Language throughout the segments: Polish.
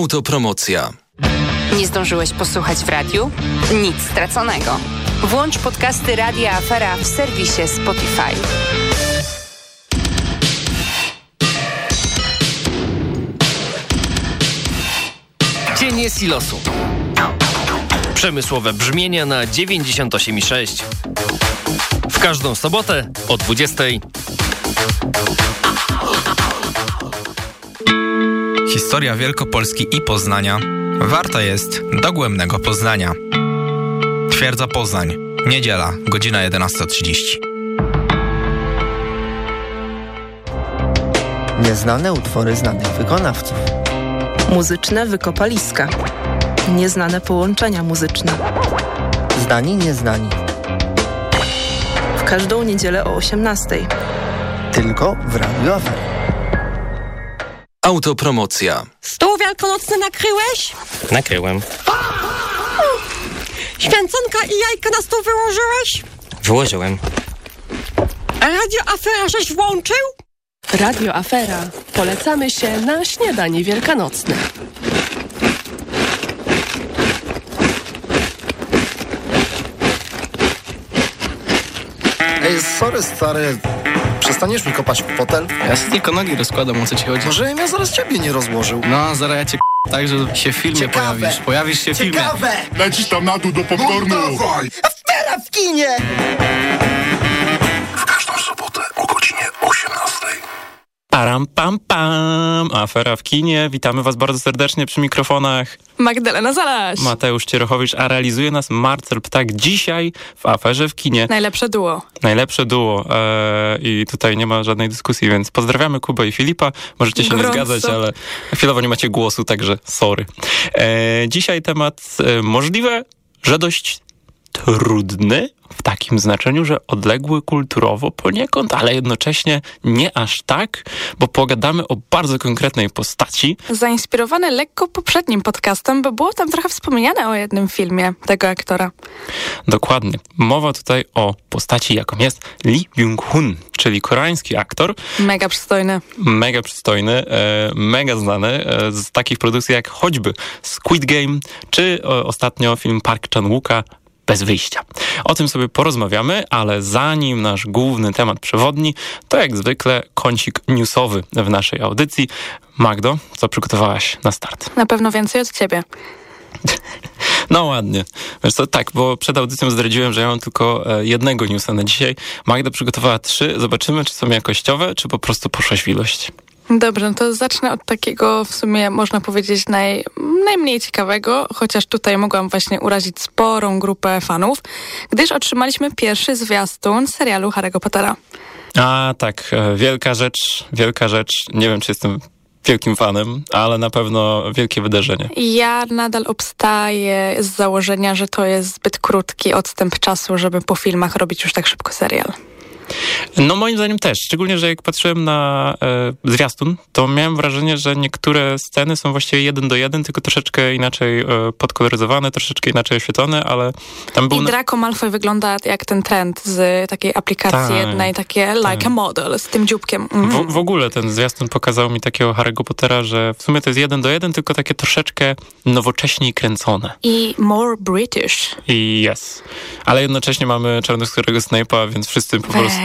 Autopromocja. Nie zdążyłeś posłuchać w radiu? Nic straconego. Włącz podcasty Radia Afera w serwisie Spotify. Cienie silosu. Przemysłowe brzmienia na 98,6. W każdą sobotę o 20. Historia Wielkopolski i Poznania warta jest dogłębnego poznania. Twierdza Poznań. Niedziela, godzina 11.30. Nieznane utwory znanych wykonawców. Muzyczne wykopaliska. Nieznane połączenia muzyczne. Znani, nieznani. W każdą niedzielę o 18. Tylko w Radio Afera. Autopromocja. Stół wielkanocny nakryłeś? Nakryłem. Święconka i jajka na stół wyłożyłeś? Wyłożyłem. A radio afera żeś włączył? Radio Afera. Polecamy się na śniadanie wielkanocne. Ej, sorry stary, przestaniesz mi kopać w fotel? Ja sobie tylko nogi rozkładam, o co ci chodzi. Może ja zaraz ciebie nie rozłożył. No, zaraz ja cię k- tak, że się w filmie Ciekawe. pojawisz. Pojawisz się w filmie. Ciekawe! Lecisz tam na dół do popcornu. Afera w kinie! Param pam pam. Afera w kinie. Witamy was bardzo serdecznie przy mikrofonach. Magdalena Zalaś. Mateusz Cierochowicz, a realizuje nas Marcel Ptak dzisiaj w Aferze w kinie. Najlepsze duo. Najlepsze duo eee, i tutaj nie ma żadnej dyskusji, więc pozdrawiamy Kubę i Filipa. Możecie się Gorąco. nie zgadzać, ale chwilowo nie macie głosu, także sorry. Eee, dzisiaj temat e, możliwe, że dość trudny w takim znaczeniu, że odległy kulturowo poniekąd, ale jednocześnie nie aż tak, bo pogadamy o bardzo konkretnej postaci. Zainspirowany lekko poprzednim podcastem, bo było tam trochę wspomniane o jednym filmie tego aktora. Dokładnie. Mowa tutaj o postaci, jaką jest Lee Byung-hun, czyli koreański aktor, Mega przystojny. mega przystojny, e, mega znany e, z takich produkcji jak choćby Squid Game, czy o, ostatnio film Park Chan-wooka bez wyjścia. O tym sobie porozmawiamy, ale zanim nasz główny temat przewodni, to jak zwykle kącik newsowy w naszej audycji. Magdo, co przygotowałaś na start? Na pewno więcej od ciebie. No ładnie. Wiesz co, tak, bo przed audycją zdradziłem, że ja mam tylko e, jednego newsa na dzisiaj. Magda przygotowała trzy. Zobaczymy, czy są jakościowe, czy po prostu poszłaś w ilość. Dobrze, no to zacznę od takiego w sumie można powiedzieć naj, najmniej ciekawego, chociaż tutaj mogłam właśnie urazić sporą grupę fanów, gdyż otrzymaliśmy pierwszy zwiastun serialu Harry'ego Pottera. A tak, e, wielka rzecz, wielka rzecz. Nie wiem, czy jestem wielkim fanem, ale na pewno wielkie wydarzenie. Ja nadal obstaję z założenia, że to jest zbyt krótki odstęp czasu, żeby po filmach robić już tak szybko serial. No moim zdaniem też, szczególnie, że jak patrzyłem na e, zwiastun, to miałem wrażenie, że niektóre sceny są właściwie jeden do jeden, tylko troszeczkę inaczej e, podkoloryzowane, troszeczkę inaczej oświetlone, ale tam był... I Draco Malfoy wygląda jak ten trend z takiej aplikacji Tak, jednej, takie like tak. a model z tym dzióbkiem. Mhm. W, w ogóle ten zwiastun pokazał mi takiego Harry'ego Pottera, że w sumie to jest jeden do jeden, tylko takie troszeczkę nowocześniej kręcone. I more British. I jest. Ale jednocześnie mamy czarnoskórego Snape'a, więc wszyscy po Weź. prostu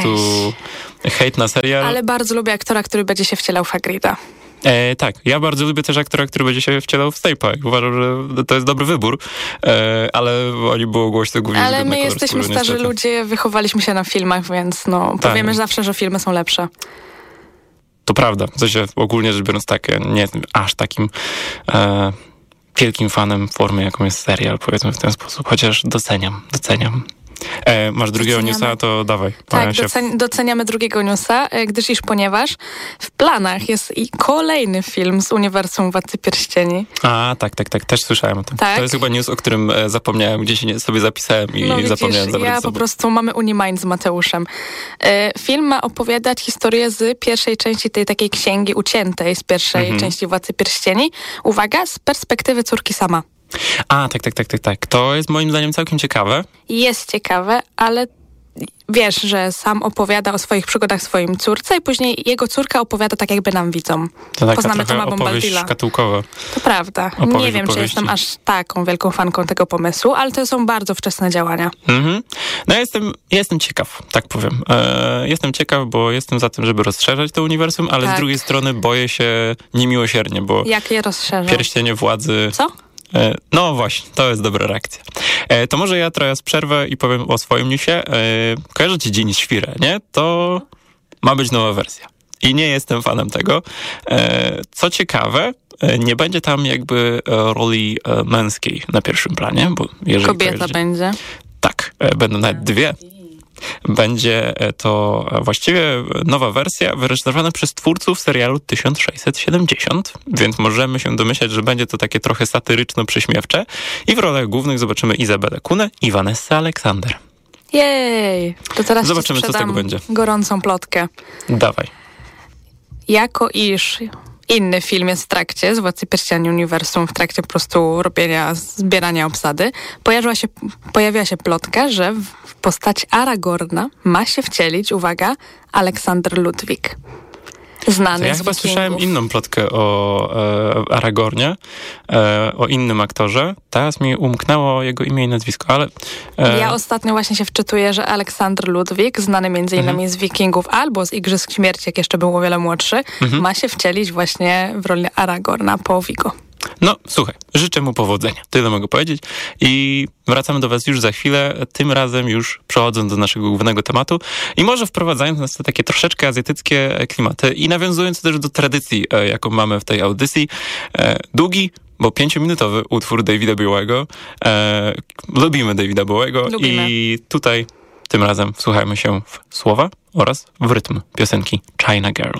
hejt na serial. Ale bardzo lubię aktora, który będzie się wcielał w Hagrida. E, tak, ja bardzo lubię też aktora, który będzie się wcielał w Snape'a uważam, że to jest dobry wybór, e, ale oni było głośno głównie Ale my jesteśmy starzy niestety. ludzie, wychowaliśmy się na filmach, więc no, Tak. powiemy zawsze, że filmy są lepsze. To prawda, w sensie ogólnie rzecz biorąc tak, ja nie jestem aż takim e, wielkim fanem formy, jaką jest serial, powiedzmy w ten sposób, chociaż doceniam, doceniam. E, masz drugiego Doceniamy. newsa, to dawaj. Tak, docen doceniamy drugiego newsa, e, gdyż iż ponieważ w planach jest i kolejny film z uniwersum Władcy Pierścieni. A, tak, tak, tak, też słyszałem o tym. Tak? To jest chyba news, o którym e, zapomniałem, gdzieś sobie zapisałem i No widzisz, zapomniałem zabrać ja po prostu mamy Unimind z Mateuszem. E, Film ma opowiadać historię z pierwszej części tej takiej księgi uciętej, z pierwszej Mhm. części Władcy Pierścieni. Uwaga, z perspektywy córki sama. A, tak, tak, tak, tak, tak. To jest moim zdaniem całkiem ciekawe. Jest ciekawe, ale wiesz, że sam opowiada o swoich przygodach swoim córce i później jego córka opowiada tak jakby nam widzom. To taka Poznamy Toma Bombadilla. szkatułkowa. To prawda. Opowieść nie wiem, czy opowieści. jestem aż taką wielką fanką tego pomysłu, ale to są bardzo wczesne działania. Mhm. No ja jestem, ja jestem ciekaw, tak powiem. E, jestem ciekaw, bo jestem za tym, żeby rozszerzać to uniwersum, ale Tak. z drugiej strony boję się niemiłosiernie, bo Jak je rozszerzę? pierścienie władzy... Co? E, No właśnie, to jest dobra reakcja. E, To może ja teraz przerwę i powiem o swoim newsie. E, Kojarzycie Dzień Świrę, nie? To ma być nowa wersja. I nie jestem fanem tego. Co ciekawe, nie będzie tam jakby roli męskiej na pierwszym planie, bo jeżeli Kobieta będzie. tak, będą nawet dwie. Będzie e, to e, właściwie nowa wersja wyreżyserowana przez twórców serialu 1670, więc możemy się domyślać, że będzie to takie trochę satyryczno-prześmiewcze. I w rolach głównych zobaczymy Izabelę Kunę i Vanessa Aleksander. Jej! To teraz Zobaczymy, co z tego będzie. gorącą plotkę. Dawaj. Jako iż inny film jest w trakcie, z Władcy Pierścieni Uniwersum, w trakcie po prostu robienia, zbierania obsady, pojawiła się, pojawiła się plotka, że w postać Aragorna ma się wcielić, uwaga, Aleksander Ludwik. Znany ja chyba słyszałem inną plotkę o e, Aragornie, e, o innym aktorze. Teraz mi umknęło jego imię i nazwisko, ale... E, Ja ostatnio właśnie się wczytuję, że Aleksander Ludwik, znany między innymi Mhm. z Wikingów albo z Igrzysk Śmierci, jak jeszcze był o wiele młodszy, Mhm. ma się wcielić właśnie w rolę Aragorna po Vigo. No, słuchaj, życzę mu powodzenia. Tyle mogę powiedzieć. I wracamy do Was już za chwilę, tym razem już przechodząc do naszego głównego tematu i może wprowadzając nas w takie troszeczkę azjatyckie e, klimaty i nawiązując też do tradycji, e, jaką mamy w tej audycji. E, Długi, bo pięciominutowy utwór Davida Bowiego. E, lubimy Davida Lubimy. i tutaj tym razem wsłuchajmy się w słowa oraz w rytm piosenki China Girl.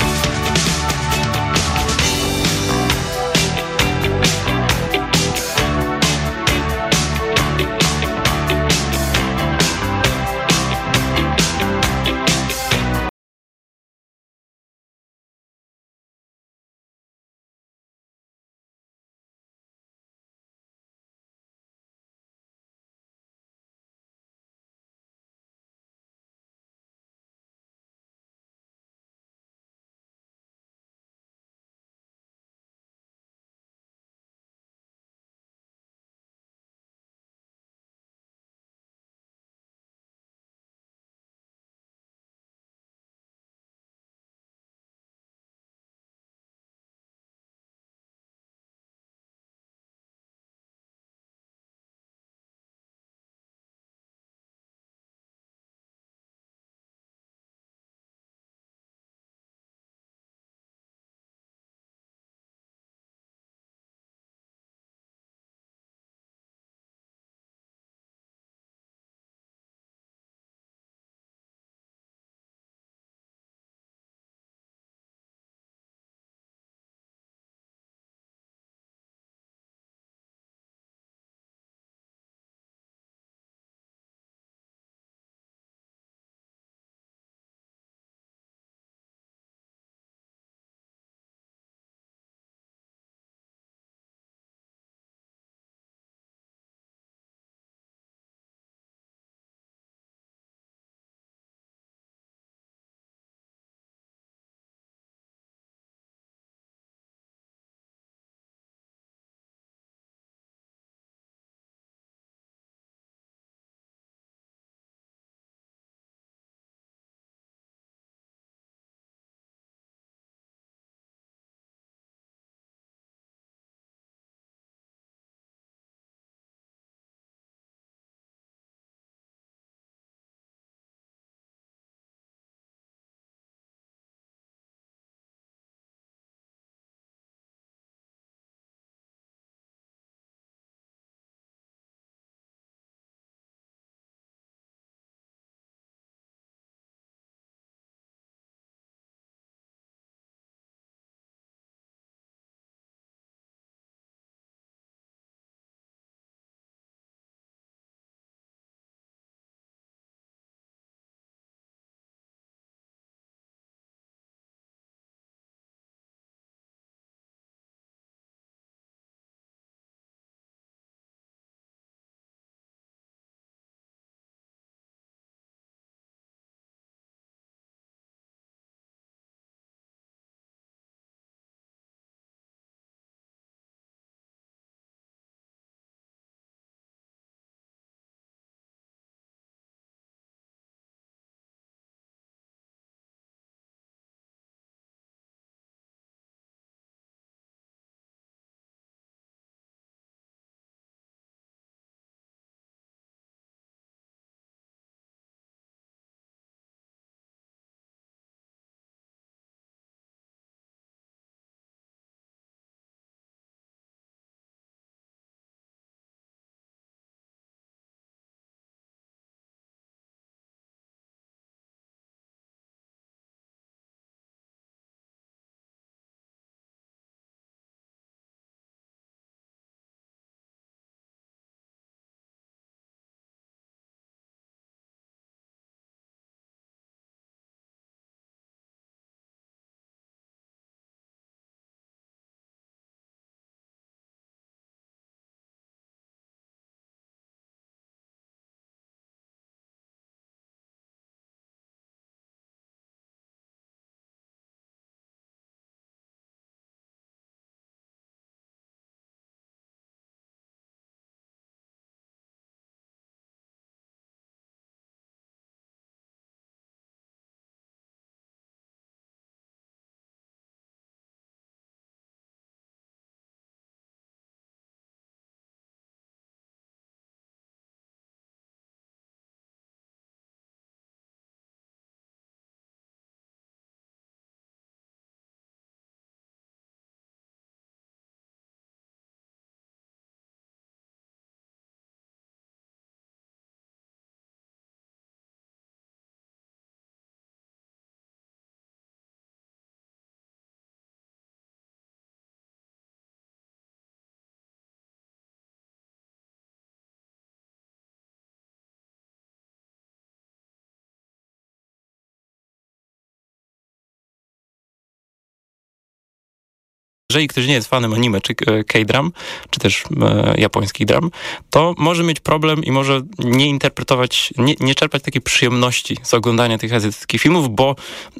Jeżeli ktoś nie jest fanem anime czy e, K-dram, czy też e, japońskich dram, to może mieć problem i może nie interpretować, nie, nie czerpać takiej przyjemności z oglądania tych azjatyckich filmów, bo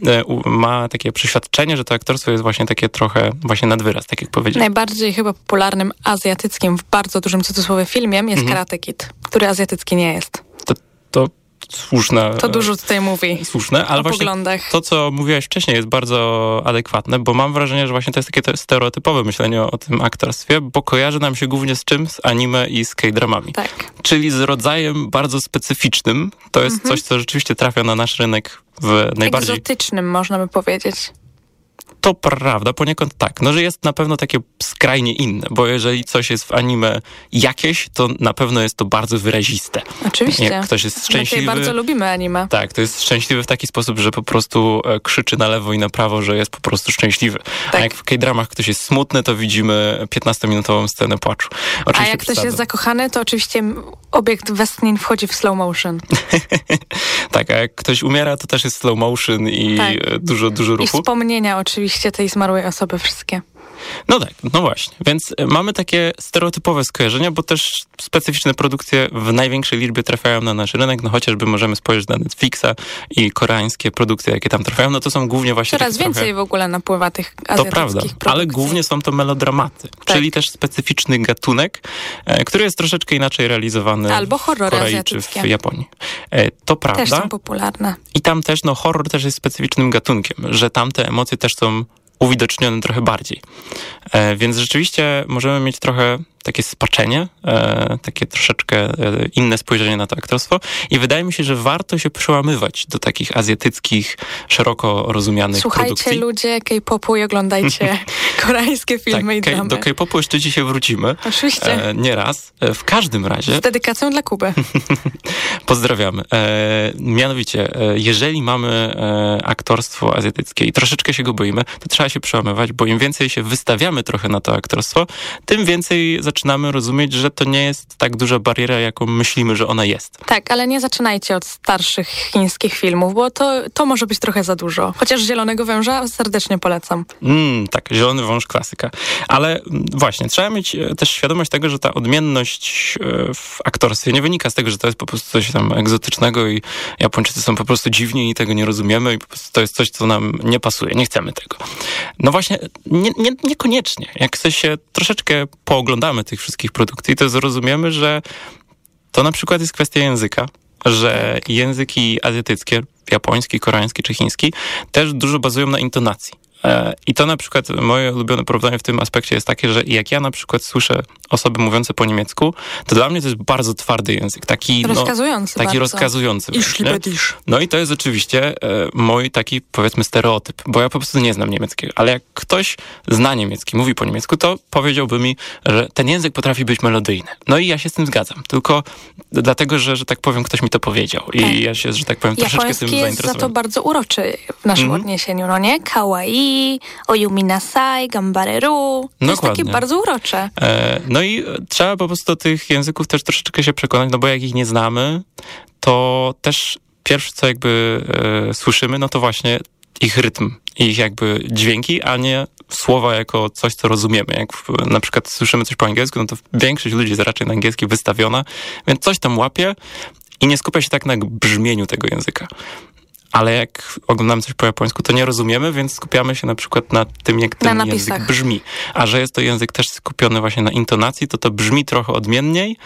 e, u, ma takie przeświadczenie, że to aktorstwo jest właśnie takie trochę właśnie nad wyraz, tak jak powiedziałem. Najbardziej chyba popularnym azjatyckim, w bardzo dużym cudzysłowie filmiem jest Mhm. Karate Kid, który azjatycki nie jest. Słuszne. To dużo tutaj mówi. Słuszne, ale właśnie poglądach. to, co mówiłaś wcześniej, jest bardzo adekwatne, bo mam wrażenie, że właśnie to jest takie te stereotypowe myślenie o, o tym aktorstwie, bo kojarzy nam się głównie z czym? Z anime i z K-dramami. Tak. Czyli z rodzajem bardzo specyficznym. To jest Mhm. coś, co rzeczywiście trafia na nasz rynek w najbardziej... Egzotycznym, można by powiedzieć. To prawda, poniekąd tak. No, że jest na pewno takie skrajnie inne, bo jeżeli coś jest w anime jakieś, to na pewno jest to bardzo wyraziste. Oczywiście. Jak ktoś jest My szczęśliwy... bardzo lubimy anime. Tak, to jest szczęśliwy w taki sposób, że po prostu e, krzyczy na lewo i na prawo, że jest po prostu szczęśliwy. A Tak. jak w K-dramach ktoś jest smutny, to widzimy 15-minutową scenę płaczu. A Oczywiście jak ktoś jest zakochany, to oczywiście obiekt westchnień wchodzi w slow motion. Tak, a jak ktoś umiera, to też jest slow motion i Tak. dużo, dużo I ruchu. wspomnienia oczywiście tej zmarłej osoby wszystkie. No tak, no właśnie. Więc e, mamy takie stereotypowe skojarzenia, bo też specyficzne produkcje w największej liczbie trafiają na nasz rynek, no chociażby możemy spojrzeć na Netflixa i koreańskie produkcje, jakie tam trafiają, no to są głównie właśnie Coraz więcej trochę... w ogóle napływa tych To azjatyckich prawda, produkcji. ale głównie są to melodramaty, Tak. czyli też specyficzny gatunek, e, który jest troszeczkę inaczej realizowany Albo w horrory Korei czy w Japonii. E, To Też prawda. są popularne. I tam też, no horror też jest specyficznym gatunkiem, że tam te emocje też są uwidocznione trochę bardziej. E, więc rzeczywiście możemy mieć trochę takie spaczenie, e, takie troszeczkę e, inne spojrzenie na to aktorstwo i wydaje mi się, że warto się przełamywać do takich azjatyckich, szeroko rozumianych Słuchajcie produkcji. ludzie K-popu i oglądajcie koreańskie filmy i K- dramy. do K-popu jeszcze dzisiaj wrócimy. Oczywiście. E, nie raz. W każdym razie Z dedykacją dla Kuby. pozdrawiamy. E, mianowicie, jeżeli mamy aktorstwo azjatyckie i troszeczkę się go boimy, to trzeba się przełamywać, bo im więcej się wystawiamy trochę na to aktorstwo, tym więcej zaczynamy rozumieć, że to nie jest tak duża bariera, jaką myślimy, że ona jest. Tak, ale nie zaczynajcie od starszych chińskich filmów, bo to, to może być trochę za dużo. Chociaż Zielonego Węża serdecznie polecam. Mm, tak, zielony wąż klasyka. Ale mm, właśnie, trzeba mieć e, też świadomość tego, że ta odmienność e, w aktorstwie nie wynika z tego, że to jest po prostu coś tam egzotycznego i Japończycy są po prostu dziwni i tego nie rozumiemy i po prostu to jest coś, co nam nie pasuje, nie chcemy tego. No właśnie, nie, nie, niekoniecznie. Jak coś się troszeczkę pooglądamy tych wszystkich produkcji, to zrozumiemy, że to na przykład jest kwestia języka, że języki azjatyckie, japoński, koreański czy chiński, też dużo bazują na intonacji. E, I to na przykład moje ulubione porównanie w tym aspekcie jest takie, że jak ja na przykład słyszę osoby mówiące po niemiecku, to dla mnie to jest bardzo twardy język, taki Rozkazujący no, taki bardzo. rozkazujący. Dich. No i to jest oczywiście e, mój taki, powiedzmy, stereotyp, bo ja po prostu nie znam niemieckiego, ale jak ktoś zna niemiecki, mówi po niemiecku, to powiedziałby mi, że ten język potrafi być melodyjny. No i ja się z tym zgadzam, tylko dlatego, że, że tak powiem, ktoś mi to powiedział i Tak. ja się, że tak powiem, troszeczkę tym Japoński jest za to zainteresowałem. bardzo uroczy w naszym Mhm. odniesieniu, no nie? Kawaii, oyumi nasai, gambareru. To jest takie Dokładnie. bardzo urocze. E, No i trzeba po prostu do tych języków też troszeczkę się przekonać, no bo jak ich nie znamy, to też pierwsze co jakby e, słyszymy, no to właśnie ich rytm, ich jakby dźwięki, a nie słowa jako coś, co rozumiemy. Jak na przykład słyszymy coś po angielsku, no to większość ludzi jest raczej na angielski wystawiona, więc coś tam łapie i nie skupia się tak na brzmieniu tego języka. Ale jak oglądamy coś po japońsku, to nie rozumiemy, więc skupiamy się na przykład na tym, jak ten Na język brzmi. A że jest to język też skupiony właśnie na intonacji, to to brzmi trochę odmienniej,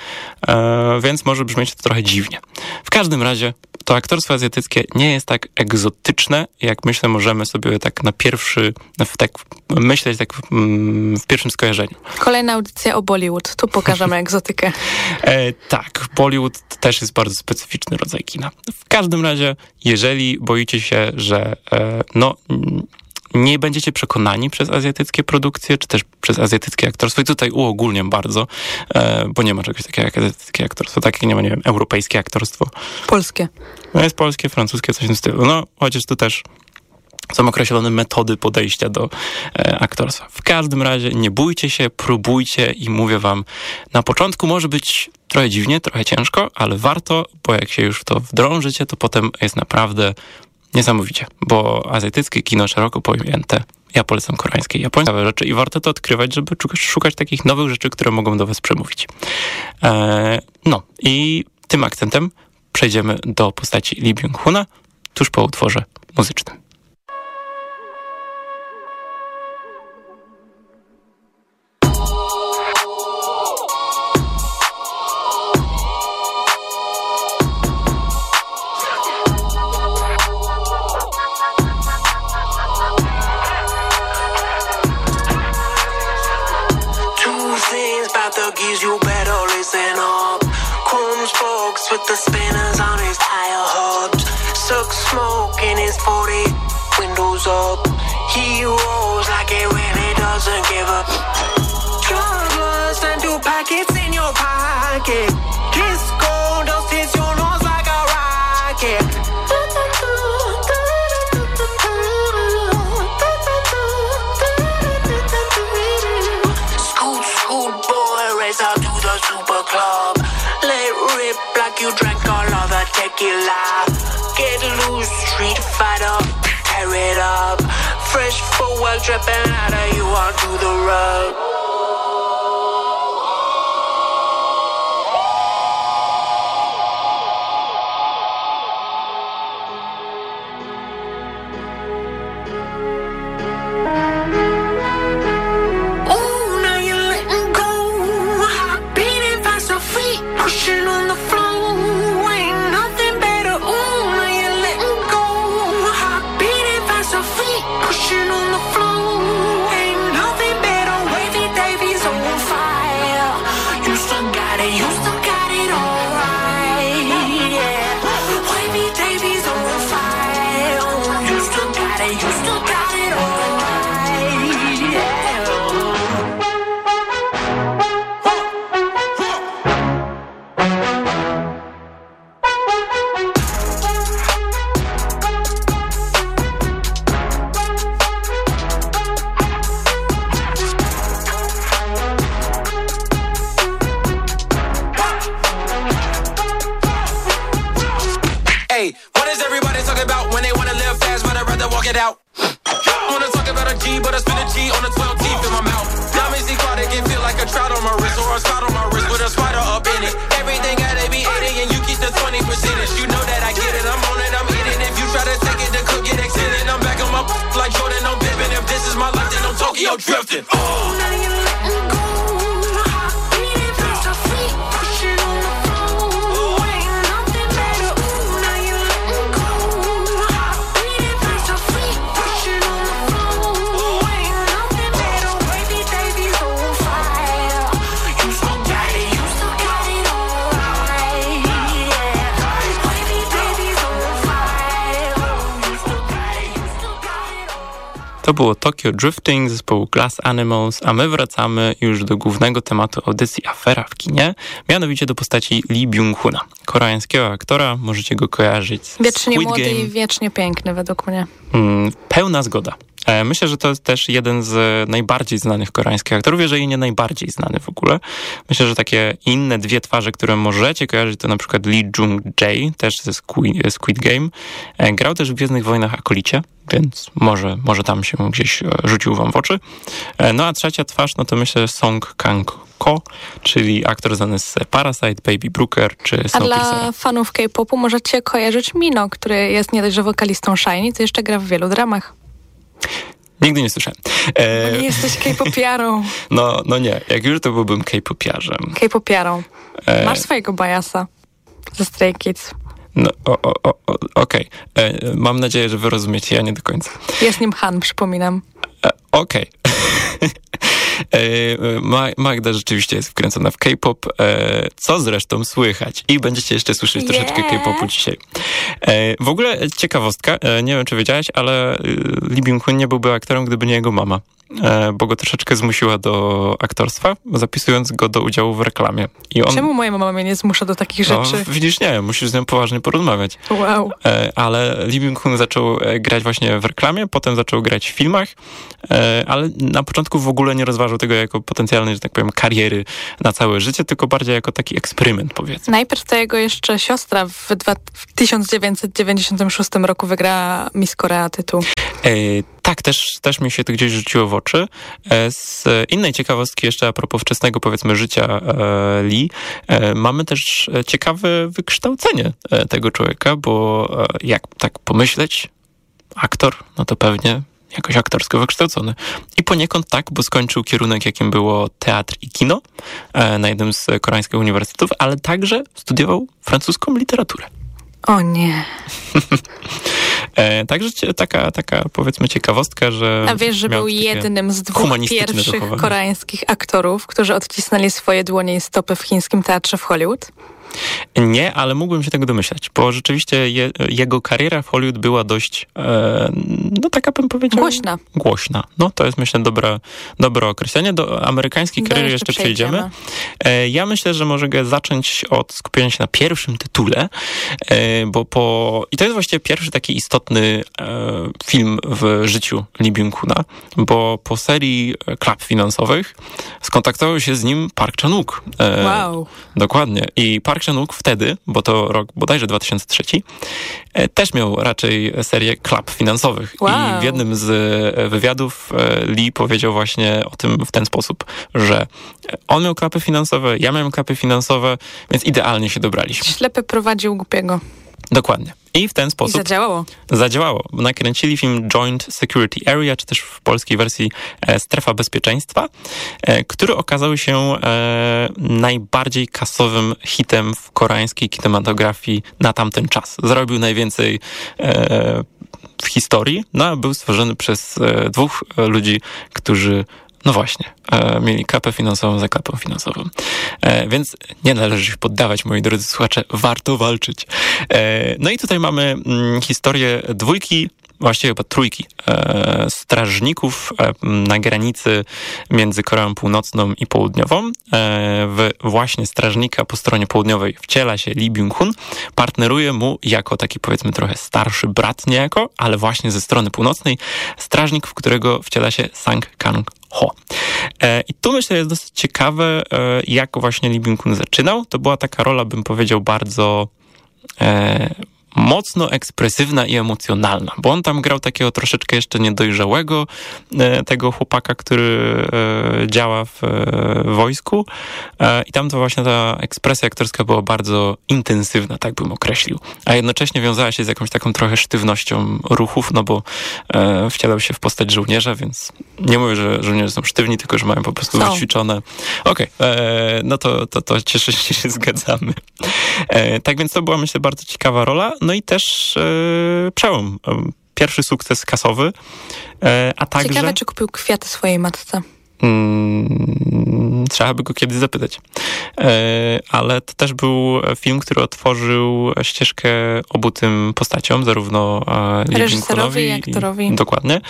e, więc może brzmieć to trochę dziwnie. W każdym razie to aktorstwo azjatyckie nie jest tak egzotyczne, jak myślę możemy sobie tak na pierwszy, tak myśleć tak mm, w pierwszym skojarzeniu. Kolejna audycja o Bollywood. Tu pokażemy egzotykę. E, tak, Bollywood też jest bardzo specyficzny rodzaj kina. W każdym razie, jeżeli boicie się, że e, no, nie będziecie przekonani przez azjatyckie produkcje, czy też przez azjatyckie aktorstwo, i tutaj uogólniam bardzo, e, bo nie ma czegoś takiego jak azjatyckie aktorstwo, tak jak nie ma, nie wiem, europejskie aktorstwo. Polskie. No jest polskie, francuskie, coś w tym stylu. No, chociaż tu też są określone metody podejścia do e, aktorstwa. W każdym razie nie bójcie się, próbujcie i mówię wam, na początku może być trochę dziwnie, trochę ciężko, ale warto, bo jak się już w to wdrążycie, to potem jest naprawdę niesamowicie, bo azjatyckie kino szeroko pojęte Ja polecam koreańskie i japońskie rzeczy i warto to odkrywać, żeby szukać, takich nowych rzeczy, które mogą do was przemówić. E, no i tym akcentem przejdziemy do postaci Lee Byung-huna tuż po utworze muzycznym. With the spinners on his tire hubs. Suck smoke in his 40, windows up. He rolls tequila. Get loose, street fighter, tear it up. Fresh forward, dripping out of you onto the rug. It out? Wanna talk about a G, but I spend a G on the 12 teeth in my mouth. Diamonds aquatic can feel like a trout on my wrist, or a spot on my wrist with a spider up in it. Everything gotta be 80 and you keep the 20 percentage. You know that I get it, I'm on it, I'm in it. If you try to take it, the cook get extended. I'm back on my like Jordan, I'm pimping. If this is my life, then I'm Tokyo drifting. Oh. To było Tokyo Drifting zespołu Glass Animals, a my wracamy już do głównego tematu audycji Afera w kinie, mianowicie do postaci Lee Byung-huna, koreańskiego aktora, możecie go kojarzyć z Wiecznie Squid młody Game. i wiecznie piękny według mnie. Mm, pełna zgoda. E, Myślę, że to jest też jeden z najbardziej znanych koreańskich aktorów, jeżeli nie najbardziej znany w ogóle. Myślę, że takie inne dwie twarze, które możecie kojarzyć, to na przykład Lee Jung-jae, też ze Squid, Squid Game. E, Grał też w Gwiezdnych Wojnach Akolicie, więc może, może tam się gdzieś e, rzucił wam w oczy. E, No a trzecia twarz, no to myślę Song Kang-ko, czyli aktor znany z Parasite, Baby Brooker czy A Snowpiercer. dla fanów K-popu możecie kojarzyć Mino, który jest nie dość, że wokalistą Shiny, to jeszcze gra w wielu dramach. Nigdy nie słyszałem. E, Bo nie jesteś K-popiarą. no, no nie, jak już to byłbym K-popiarzem. K-popiarą. E, Masz swojego bajasa ze Stray Kids. No, o, o, o, o, okej. E, Mam nadzieję, że wy rozumiecie, ja nie do końca. Jest nim Han, przypominam. E, Okej. E, Ma- Magda rzeczywiście jest wkręcona w K-pop, e, co zresztą słychać. I będziecie jeszcze słyszeć Yeah. troszeczkę K-popu dzisiaj. E, W ogóle ciekawostka, e, nie wiem czy wiedziałeś, ale e, Lee Byung-hun nie byłby aktorem, gdyby nie jego mama. E, Bo go troszeczkę zmusiła do aktorstwa, zapisując go do udziału w reklamie. I on, Czemu moja mama mnie nie zmusza do takich no, rzeczy? widzisz, nie, musisz z nią poważnie porozmawiać. Wow. E, ale Lee Byung-hun zaczął e, grać właśnie w reklamie, potem zaczął grać w filmach, ale na początku w ogóle nie rozważał tego jako potencjalnej, że tak powiem, kariery na całe życie, tylko bardziej jako taki eksperyment, powiedzmy. Najpierw to jego jeszcze siostra w, dwa, w 1996 roku wygrała Miss Korea tytuł. E, tak, też, też mi się to gdzieś rzuciło w oczy. E, Z innej ciekawostki jeszcze a propos wczesnego powiedzmy życia e, Lee, mamy też ciekawe wykształcenie tego człowieka, bo jak tak pomyśleć, aktor, no to pewnie jakoś aktorsko wykształcony. I poniekąd tak, bo skończył kierunek, jakim było teatr i kino na jednym z koreańskich uniwersytetów, ale także studiował francuską literaturę. O nie. E, także taka, taka powiedzmy ciekawostka, że A wiesz, że był jednym z dwóch pierwszych wychowanie. koreańskich aktorów, którzy odcisnęli swoje dłonie i stopy w chińskim teatrze w Hollywood? Nie, ale mógłbym się tego domyślać, bo rzeczywiście je, jego kariera w Hollywood była dość, e, no taka bym powiedział... Głośna. Głośna. No to jest myślę dobre, dobre określenie. Do amerykańskiej Do kariery jeszcze jeszcze przejdziemy. E, ja myślę, że mogę zacząć od skupienia się na pierwszym tytule, e, bo po... I to jest właściwie pierwszy taki istotny e, film w życiu Lee Byung-huna, bo po serii e, klap finansowych skontaktował się z nim Park Chan-wook. E, Wow. Dokładnie. I Park Chan-wook wtedy, bo to rok bodajże 2003, e, też miał raczej serię klap finansowych. Wow. I w jednym z e, wywiadów e, Lee powiedział właśnie o tym w ten sposób, że on miał klapy finansowe, ja miałem klapy finansowe, więc idealnie się dobraliśmy. Ślepy prowadził głupiego. Dokładnie. I w ten I sposób zadziałało. zadziałało. Nakręcili film Joint Security Area, czy też w polskiej wersji e, Strefa Bezpieczeństwa, e, który okazał się e, najbardziej kasowym hitem w koreańskiej kinematografii na tamten czas. Zarobił najwięcej e, w historii, no a był stworzony przez e, dwóch e, ludzi, którzy no właśnie, e, mieli klapę finansową za klapą finansową. E, więc nie należy się poddawać, moi drodzy słuchacze, warto walczyć. E, no i tutaj mamy mm, historię dwójki, właściwie chyba trójki e, strażników e, na granicy między Koreą Północną i Południową. E, w właśnie strażnika po stronie południowej wciela się Lee Byung-hun, partneruje mu jako taki powiedzmy trochę starszy brat niejako, ale właśnie ze strony północnej, strażnik, w którego wciela się Sang Kang-ho. E, I tu myślę jest dosyć ciekawe, jak właśnie Lee Byung-hun zaczynał. To była taka rola, bym powiedział, bardzo mocno ekspresywna i emocjonalna, bo on tam grał takiego troszeczkę jeszcze niedojrzałego e, tego chłopaka, który e, działa w e, wojsku i tam to właśnie ta ekspresja aktorska była bardzo intensywna, tak bym określił, a jednocześnie wiązała się z jakąś taką trochę sztywnością ruchów, no bo wcielał się w postać żołnierza, więc nie mówię, że żołnierze są sztywni, tylko że mają po prostu Są. wyćwiczone. Okej, e, no to, to, to cieszę się, że się zgadzamy. E, tak więc to była myślę bardzo ciekawa rola, no i też e, przełom. Pierwszy sukces kasowy, e, a także... Ciekawe, czy kupił kwiaty swojej matce. Mm, trzeba by go kiedyś zapytać. E, ale to też był film, który otworzył ścieżkę obu tym postaciom, zarówno Reżyserowi i aktorowi. Dokładnie,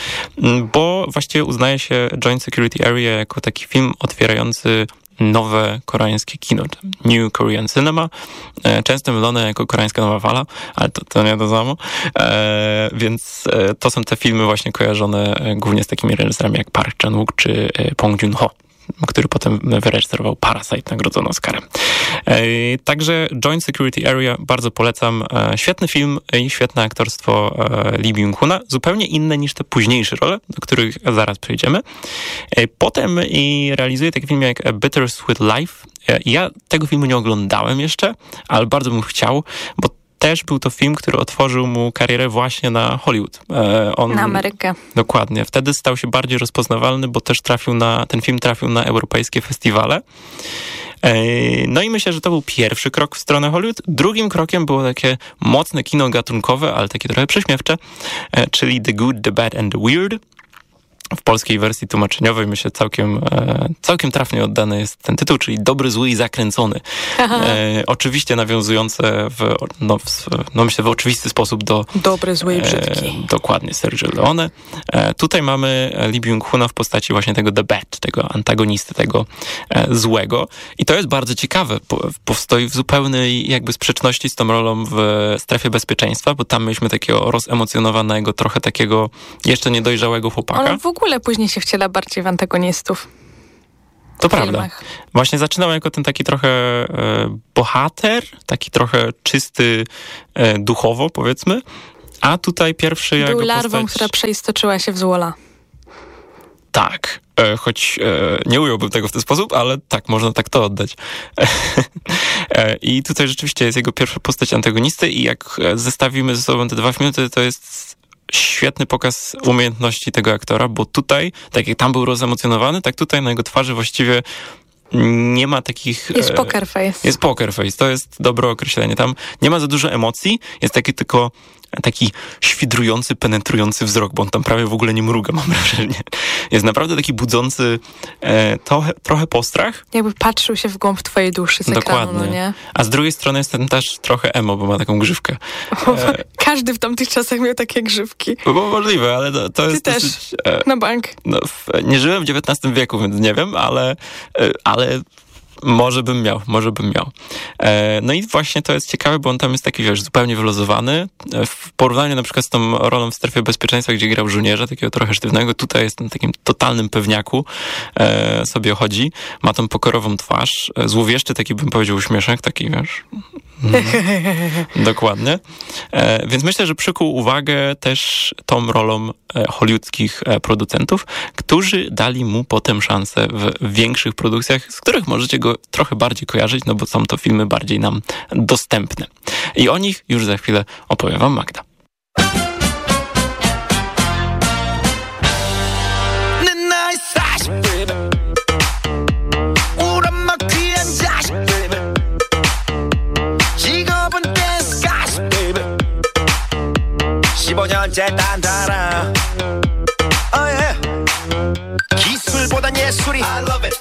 Mm, bo właściwie uznaje się Joint Security Area jako taki film otwierający nowe koreańskie kino, New Korean Cinema, e, często mylone jako koreańska nowa fala, ale to, to nie to samo. E, więc e, to są te filmy właśnie kojarzone e, głównie z takimi reżyserami jak Park Chan-wook czy Pong Joon-ho który potem wyreżyserował Parasite, nagrodzony Oscarem. E, Także Joint Security Area bardzo polecam. E, Świetny film i świetne aktorstwo e, Lee Byung-huna. Zupełnie inne niż te późniejsze role, do których zaraz przejdziemy. Potem i realizuje taki film jak A Bittersweet Life. Ja tego filmu nie oglądałem jeszcze, ale bardzo bym chciał, bo też był to film, który otworzył mu karierę właśnie na Hollywood. E, On, Na Amerykę. Dokładnie. Wtedy stał się bardziej rozpoznawalny, bo też trafił na, ten film trafił na europejskie festiwale. E, No i myślę, że to był pierwszy krok w stronę Hollywood. Drugim krokiem było takie mocne kino gatunkowe, ale takie trochę prześmiewcze, e, czyli The Good, The Bad and The Weird. W polskiej wersji tłumaczeniowej myślę całkiem, e, całkiem trafnie oddany jest ten tytuł, czyli Dobry, Zły i Zakręcony. E, oczywiście nawiązujące w, no, w, no myślę w oczywisty sposób do Dobry, zły i E, brzydki. dokładnie, Sergio Leone. E, tutaj mamy e, Lee Byung-huna w postaci właśnie tego The Bad, tego antagonisty, tego e, złego. I to jest bardzo ciekawe. Po, powstoi w zupełnej jakby sprzeczności z tą rolą w Strefie Bezpieczeństwa, bo tam mieliśmy takiego rozemocjonowanego, trochę takiego jeszcze niedojrzałego chłopaka. Ogóle później się wciela bardziej w antagonistów. To prawda. Właśnie zaczynał jako ten taki trochę e, bohater, taki trochę czysty e, duchowo, powiedzmy. A tutaj pierwszy Był jego larwą, postać... która przeistoczyła się w złola. Tak, e, choć e, nie ująłbym tego w ten sposób, ale tak, można tak to oddać. E, I tutaj rzeczywiście jest jego pierwsza postać antagonisty i jak e, zestawimy ze sobą te dwa filmy, to jest świetny pokaz umiejętności tego aktora, bo tutaj, tak jak tam był rozemocjonowany, tak tutaj na jego twarzy właściwie nie ma takich... Jest e, poker face. Jest poker face, to jest dobre określenie. Tam nie ma za dużo emocji, jest taki tylko taki świdrujący, penetrujący wzrok, bo on tam prawie w ogóle nie mruga, mam wrażenie. Jest naprawdę taki budzący e, trochę, trochę postrach. Jakby patrzył się w głąb twojej duszy z Dokładnie. ekranu, no nie? A z drugiej strony jest ten też trochę emo, bo ma taką grzywkę. E, Każdy w tamtych czasach miał takie grzywki. bo możliwe, ale to, to Ty jest też, dosyć... E, na bank. no, w, nie żyłem w XIX wieku, więc nie wiem, ale, e, ale może bym miał, może bym miał. E, no i właśnie to jest ciekawe, bo on tam jest taki, wiesz, zupełnie wylozowany. E, W porównaniu na przykład z tą rolą w strefie bezpieczeństwa, gdzie grał żołnierza, takiego trochę sztywnego, tutaj jest na takim totalnym pewniaku, e, sobie chodzi. Ma tą pokorową twarz, złowieszczy taki, bym powiedział, uśmieszek, taki, wiesz... Dokładnie. E, więc myślę, że przykuł uwagę też tą rolą hollywoodzkich producentów, którzy dali mu potem szansę w większych produkcjach, z których możecie go trochę bardziej kojarzyć, no bo są to filmy bardziej nam dostępne. I o nich już za chwilę opowie wam Magda. 내 나이 40 baby 우리 엄마 귀한 자식 baby 직업은 댄스 가수 baby 15년째 딴따라 oh yeah 기술보단 예술이 I love it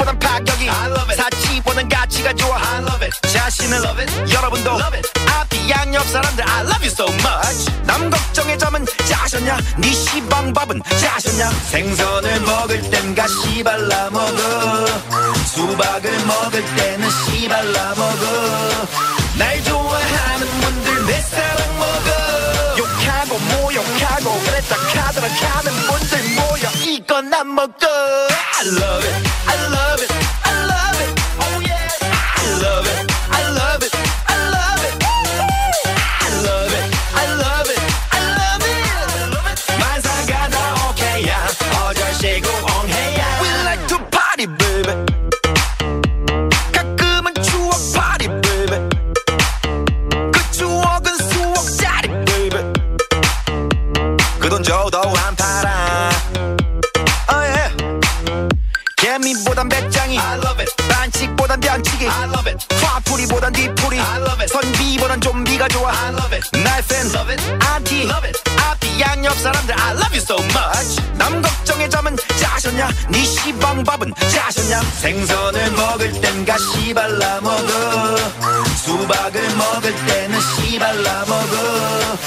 품격보단 파격이 I love it. 사치보단 가치가 좋아. I love it. 자신을 love it. 여러분도 love it. 앞뒤 양옆 사람들 I love you so much. 남 걱정의 점은 짜셨냐? 네 시방밥은 짜셨냐? 생선을 먹을 땐 가 시 발라 먹어. 수박을 먹을 때는 씨 발라 먹어. 날 좋아하는 분들 내 사랑 먹어. 욕하고 모욕하고 그랬다 카드라 카는 분들 모여. 이건 안 먹어. I love it 네 시방밥은 짜셨냐? 생선을 먹을 땐 가시 발라 먹어. 수박을 먹을 때는 씨 발라 먹어.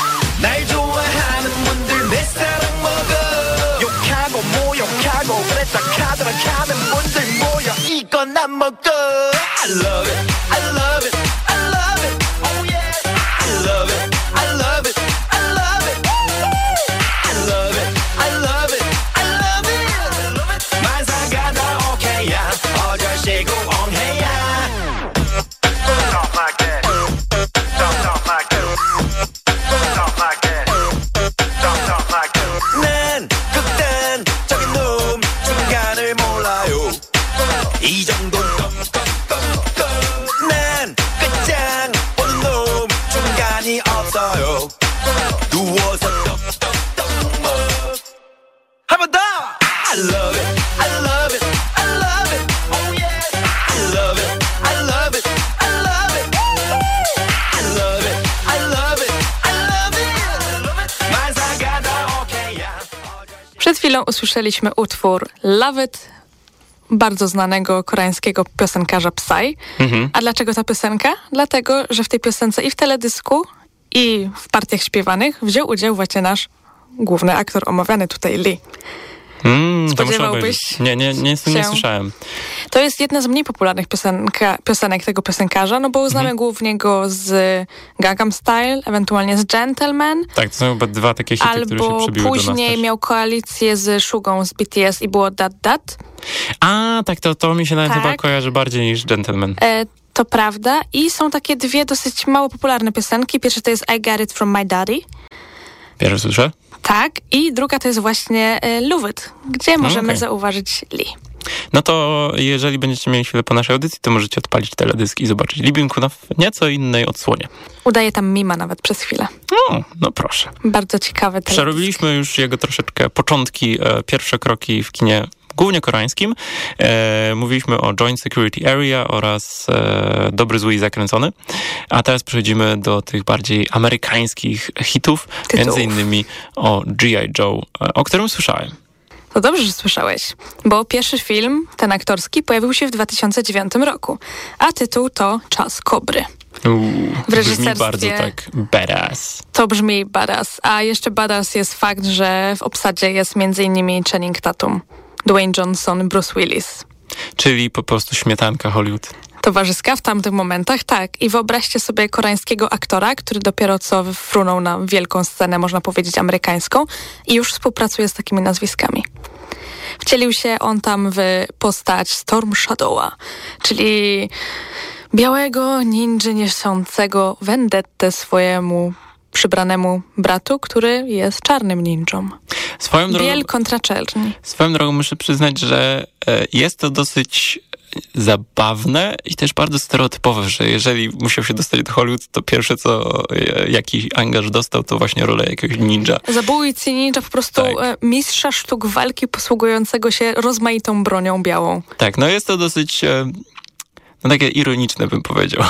날 좋아하는 분들 내 사랑 먹어. 욕하고 모욕하고 그랬다. 카드라 카는 분들 모여. 이건 안 먹어 I love it I love it usłyszeliśmy utwór Love It bardzo znanego koreańskiego piosenkarza Psy. Mhm. A dlaczego ta piosenka? Dlatego, że w tej piosence i w teledysku, i w partiach śpiewanych wziął udział właśnie nasz główny aktor omawiany tutaj Lee. Mm, to muszę Spodziewałbyś obejrzeć. Nie, nie, nie, nie, nie słyszałem. To jest jedna z mniej popularnych piosenka, piosenek tego piosenkarza, no bo znamy głównie go z Gangnam Style, ewentualnie z Gentleman, Tak, to są chyba dwa takie hity, które się albo przebiły do nas później miał koalicję z Shugą z BTS i było Dat Dat. A, tak, to, to mi się nawet Tak. chyba kojarzy bardziej niż Gentleman. E, to prawda. I są takie dwie dosyć mało popularne piosenki. Pierwsza to jest I Got It From My Daddy. Pierwszy słyszę. Tak, i druga to jest właśnie e, Luwit, gdzie możemy okej. zauważyć Lee. No to jeżeli będziecie mieli chwilę po naszej audycji, to możecie odpalić teledysk i zobaczyć Libinku w nieco innej odsłonie. Udaje tam mima nawet przez chwilę. No, no proszę. Bardzo ciekawe. teledysk. Przerobiliśmy już jego troszeczkę początki, e, pierwsze kroki w kinie głównie koreańskim. E, mówiliśmy o Joint Security Area oraz e, Dobry, Zły i Zakręcony. A teraz przechodzimy do tych bardziej amerykańskich hitów, Tytułów. między innymi o G.I. Joe, e, o którym słyszałem. To dobrze, że słyszałeś, bo pierwszy film, ten aktorski, pojawił się w 2009 roku, a tytuł to Czas Kobry. Uuu, W brzmi reżyserstwie- bardzo tak badass. To brzmi badass, a jeszcze badass jest fakt, że w obsadzie jest m.in. Channing Tatum, Dwayne Johnson, Bruce Willis. Czyli po prostu śmietanka Hollywood. Towarzyska w tamtych momentach, tak. I wyobraźcie sobie koreańskiego aktora, który dopiero co frunął na wielką scenę, można powiedzieć amerykańską i już współpracuje z takimi nazwiskami. Wcielił się on tam w postać Storm Shadowa, czyli białego ninja niosącego vendettę swojemu przybranemu bratu, który jest czarnym ninją. Swoją drogą, Biel kontra czerni. swoją drogą muszę przyznać, że e, jest to dosyć zabawne i też bardzo stereotypowe, że jeżeli musiał się dostać do Hollywood, to pierwsze co e, jaki angaż dostał, to właśnie rolę jakiegoś ninja. Zabójcy ninja po prostu e, mistrza sztuk walki posługującego się rozmaitą bronią białą. Tak, no jest to dosyć no takie ironiczne bym powiedział.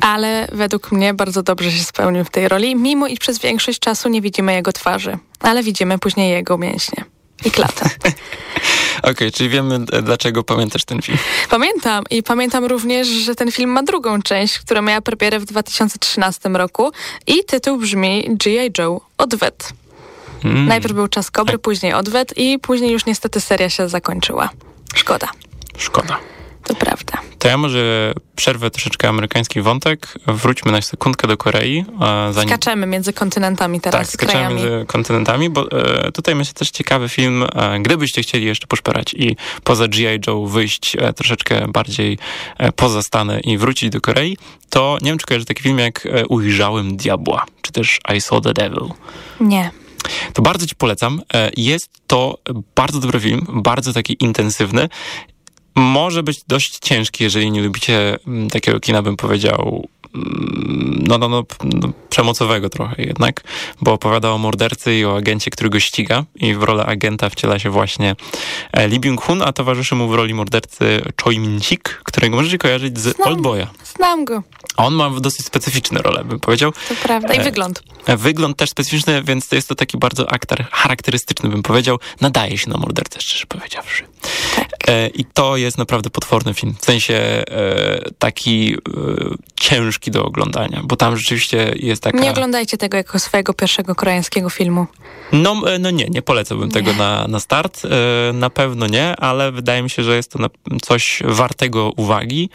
Ale według mnie bardzo dobrze się spełnił w tej roli, mimo iż przez większość czasu nie widzimy jego twarzy. Ale widzimy później jego mięśnie i klatę. Okej, czyli wiemy dlaczego pamiętasz ten film. Pamiętam i pamiętam również, że ten film ma drugą część, która miała premierę w 2013 roku i tytuł brzmi G.I. Joe Odwet. Mm. Najpierw był Czas Kobry, później Odwet i później już niestety seria się zakończyła. Szkoda. Szkoda. To prawda. To ja może przerwę troszeczkę amerykański wątek. Wróćmy na sekundkę do Korei. Zanim... Skaczemy między kontynentami teraz, Tak, skaczemy krajami. między kontynentami, bo e, tutaj myślę też ciekawy film, e, gdybyście chcieli jeszcze poszperać i poza G.I. Joe wyjść e, troszeczkę bardziej e, poza Stany i wrócić do Korei, to nie wiem, czy kojarzy taki film jak e, Ujrzałem Diabła, czy też I Saw the Devil. Nie. To bardzo ci polecam. E, Jest to bardzo dobry film, bardzo taki intensywny. Może być dość ciężki, jeżeli nie lubicie mm, takiego kina, bym powiedział, mm, no, no, no, no, przemocowego trochę jednak, bo opowiada o mordercy i o agencie, który go ściga i w rolę agenta wciela się właśnie e, Lee Byung-hun, a towarzyszy mu w roli mordercy Choi Min-sik, którego możecie kojarzyć z Znam. Oldboya. Znam go, On ma dosyć specyficzne role, bym powiedział. to prawda. I E, wygląd. Wygląd też specyficzny, więc to jest to taki bardzo aktor charakterystyczny, bym powiedział. Nadaje się na mordercę, szczerze powiedziawszy. E, I to jest naprawdę potworny film. W sensie e, taki e, ciężki do oglądania, bo tam rzeczywiście jest taka... Nie oglądajcie tego jako swojego pierwszego koreańskiego filmu. No, no nie, nie polecałbym tego na, na start. Na pewno nie, ale wydaje mi się, że jest to coś wartego uwagi.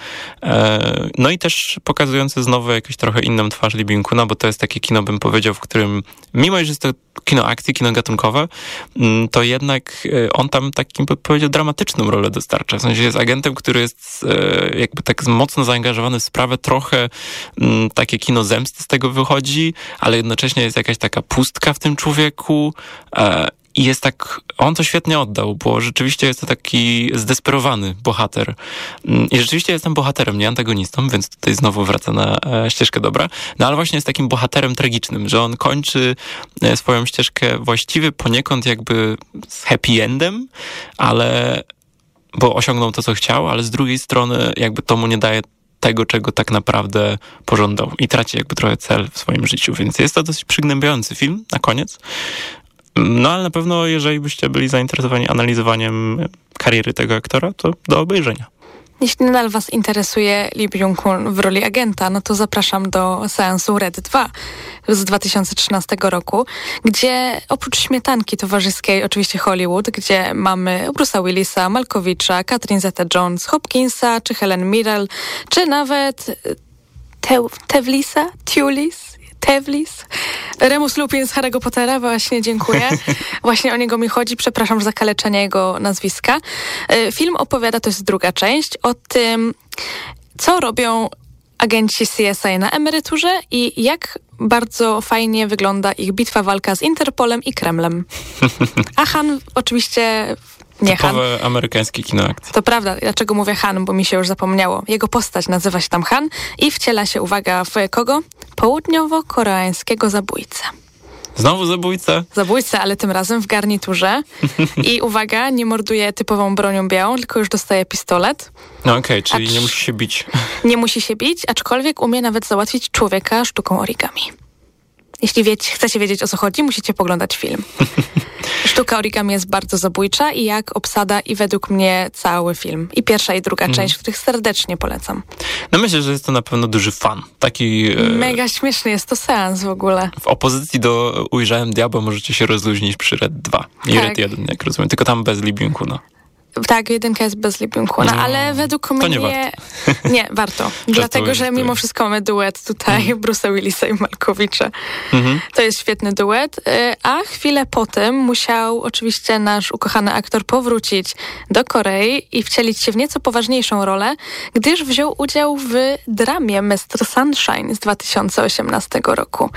No i też pokazujący znowu jakąś trochę inną twarz Lee Byung-huna, bo to jest takie kino, bym powiedział, w którym mimo, że jest to kino akcji, kino gatunkowe, mm, to jednak on tam takim, bym powiedział, dramatyczną rolę dostarcza. W sensie jest agentem, który jest e, jakby tak mocno zaangażowany w sprawę, trochę mm, takie kino zemsty z tego wychodzi, ale jednocześnie jest jakaś taka pustka w tym człowieku e, i jest tak, on to świetnie oddał, bo rzeczywiście jest to taki zdesperowany bohater. Mm, I rzeczywiście jest tam bohaterem, nie antagonistą, więc tutaj znowu wraca na e, ścieżkę dobra. No ale właśnie jest takim bohaterem tragicznym, że on kończy e, swoją ścieżkę właściwie poniekąd jakby z happy endem, ale bo osiągnął to, co chciał, ale z drugiej strony jakby to mu nie daje tego, czego tak naprawdę pożądał i traci jakby trochę cel w swoim życiu, więc jest to dosyć przygnębiający film na koniec. No ale na pewno, jeżeli byście byli zainteresowani analizowaniem kariery tego aktora, to do obejrzenia. Jeśli nadal Was interesuje Lee Byung-hun w roli agenta, no to zapraszam do seansu Red 2 z 2013 roku, gdzie oprócz śmietanki towarzyskiej, oczywiście Hollywood, gdzie mamy Bruce'a Willisa, Malkowicza, Catherine Zeta-Jones, Hopkinsa, czy Helen Mirren, czy nawet e, Te Tevlisa, Tulis, Tevlis, Remus Lupin z Harry'ego Pottera, właśnie dziękuję. Właśnie o niego mi chodzi, przepraszam za kaleczenie jego nazwiska. E, Film opowiada, to jest druga część, o tym, co robią agenci CSI na emeryturze i jak bardzo fajnie wygląda ich bitwa, walka z Interpolem i Kremlem. A Han oczywiście nie Han. Typowe amerykańskie kino akcji. To prawda. Dlaczego mówię Han? Bo mi się już zapomniało. Jego postać nazywa się tam Han i wciela się, uwaga, w kogo? Południowo-koreańskiego zabójcę. Znowu zabójca? Zabójcę, ale tym razem w garniturze. I uwaga, nie morduje typową bronią białą, tylko już dostaje pistolet. No okej, czyli Acz- nie musi się bić. Nie musi się bić, aczkolwiek umie nawet załatwić człowieka sztuką origami. Jeśli chcecie wiedzieć o co chodzi, musicie poglądać film. Sztuka origami jest bardzo zabójcza i jak obsada i według mnie cały film. I pierwsza i druga Mhm. część, których serdecznie polecam. No myślę, że jest to na pewno duży fan. Taki e, Mega śmieszny jest to seans w ogóle. w opozycji do Ujrzałem Diabła możecie się rozluźnić przy Red 2 i Tak. Red 1, jak rozumiem. Tylko tam bez Lee Byung-huna. Tak, jedynka jest bez Lee Byung-huna, No, ale według mnie... nie warto. nie, warto. Dlatego, że mimo wszystko mamy duet tutaj Bruce'a Willisa i Malkowicza. Mhm. To jest świetny duet, y, a chwilę potem musiał oczywiście nasz ukochany aktor powrócić do Korei i wcielić się w nieco poważniejszą rolę, gdyż wziął udział w dramie Mr. Sunshine z 2018 roku.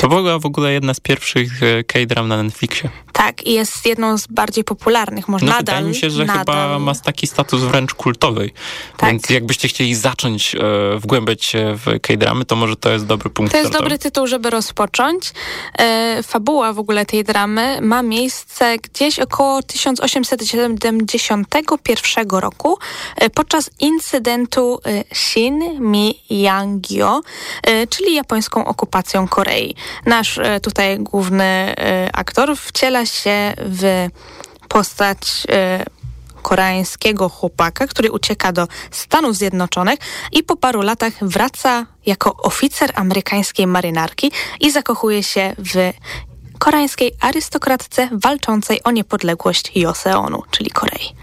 To była w ogóle jedna z pierwszych e, K-dram na Netflixie. Tak, i jest jedną z bardziej popularnych, może No nadal. wydaje mi się, że nadal. chyba ma taki status wręcz kultowy. Tak. Więc jakbyście chcieli zacząć e, wgłębiać się w K-dramy, to może to jest dobry punkt To jest startowy. dobry tytuł, żeby rozpocząć. E, fabuła w ogóle tej dramy ma miejsce gdzieś około 1871 roku e, podczas incydentu e, Shin-mi-yangyo, e, czyli japońską okupacją Korei. Nasz e, tutaj główny aktor wciela się w postać e, koreańskiego chłopaka, który ucieka do Stanów Zjednoczonych i po paru latach wraca jako oficer amerykańskiej marynarki i zakochuje się w koreańskiej arystokratce walczącej o niepodległość Joseonu, czyli Korei.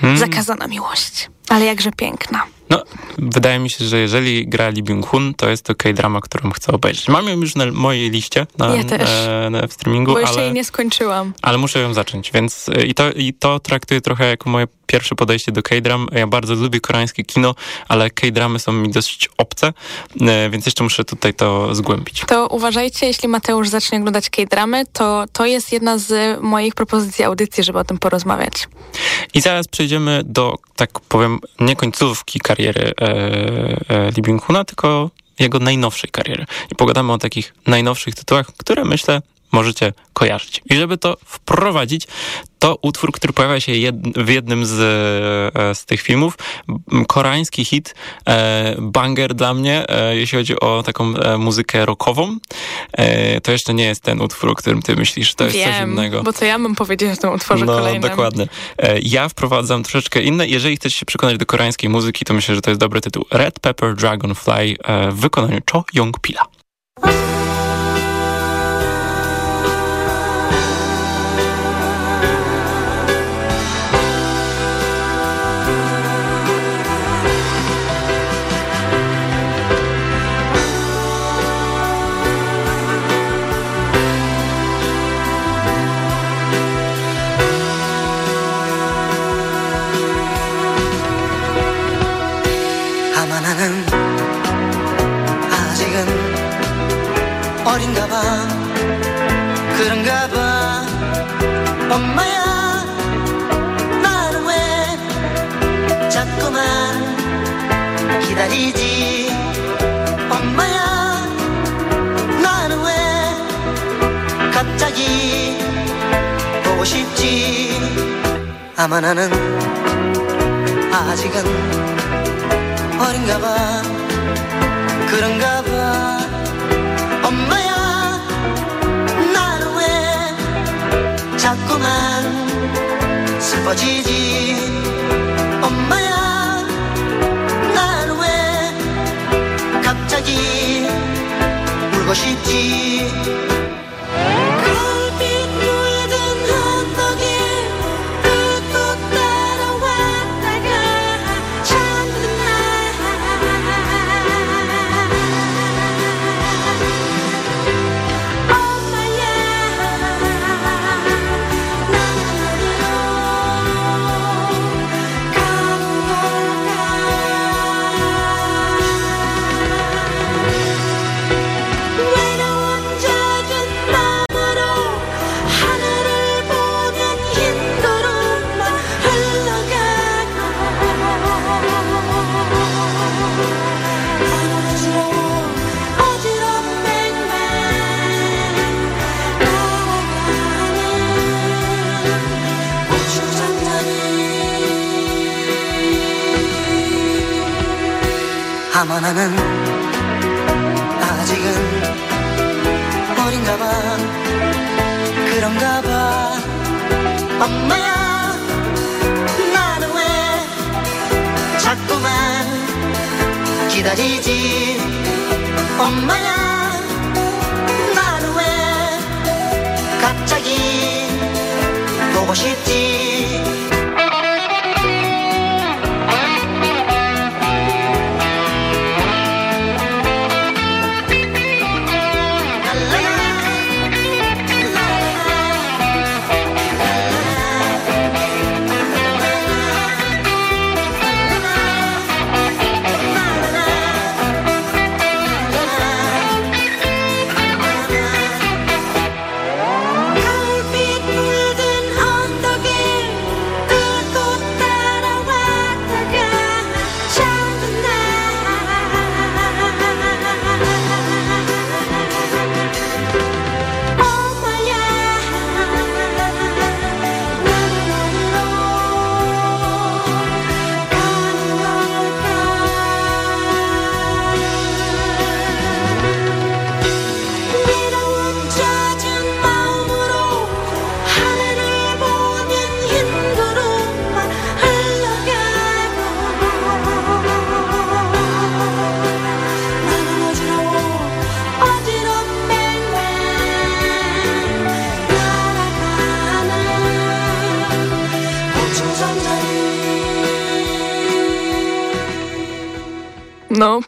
Hmm. Zakazana miłość, ale jakże piękna. No, wydaje mi się, że jeżeli gra Lee Byung-hun, to jest to K-drama, którą chcę obejrzeć. Mam ją już na mojej liście na, Ja też. e, na w streamingu, Bo jeszcze ale, jej nie skończyłam. ale muszę ją zacząć, więc e, i to, i to traktuję trochę jako moje pierwsze podejście do K-dram. Ja bardzo lubię koreańskie kino, ale K-dramy są mi dosyć obce, e, więc jeszcze muszę tutaj to zgłębić. To uważajcie, jeśli Mateusz zacznie oglądać K-dramy, to to jest jedna z moich propozycji audycji, żeby o tym porozmawiać. I zaraz przejdziemy do, tak powiem, nie końcówki kariery e, e, Lee Byung-huna, tylko jego najnowszej kariery. I pogadamy o takich najnowszych tytułach, które myślę możecie kojarzyć. I żeby to wprowadzić, to utwór, który pojawia się jed, w jednym z, e, z tych filmów, koreański hit, e, banger dla mnie, e, jeśli chodzi o taką e, muzykę rockową. E, to jeszcze nie jest ten utwór, o którym ty myślisz, to jest Wiem, coś innego. bo to ja bym powiedziała w tym utworze no, kolejnym. dokładnie. E, Ja wprowadzam troszeczkę inne. Jeżeli chcecie się przekonać do koreańskiej muzyki, to myślę, że to jest dobry tytuł. Red Pepper Dragonfly w wykonaniu Cho Young Pila. 어린가 봐. 그런가 봐. 엄마야 나는 왜 자꾸만 기다리지? 엄마야 나는 왜 갑자기 보고 싶지? 아마 나는 아직은 어린가 봐. 그런가 자꾸만 슬퍼지지. 엄마야 나는 왜 갑자기 울고 싶지 기다리지. 엄마야 나는 왜 갑자기 보고 싶지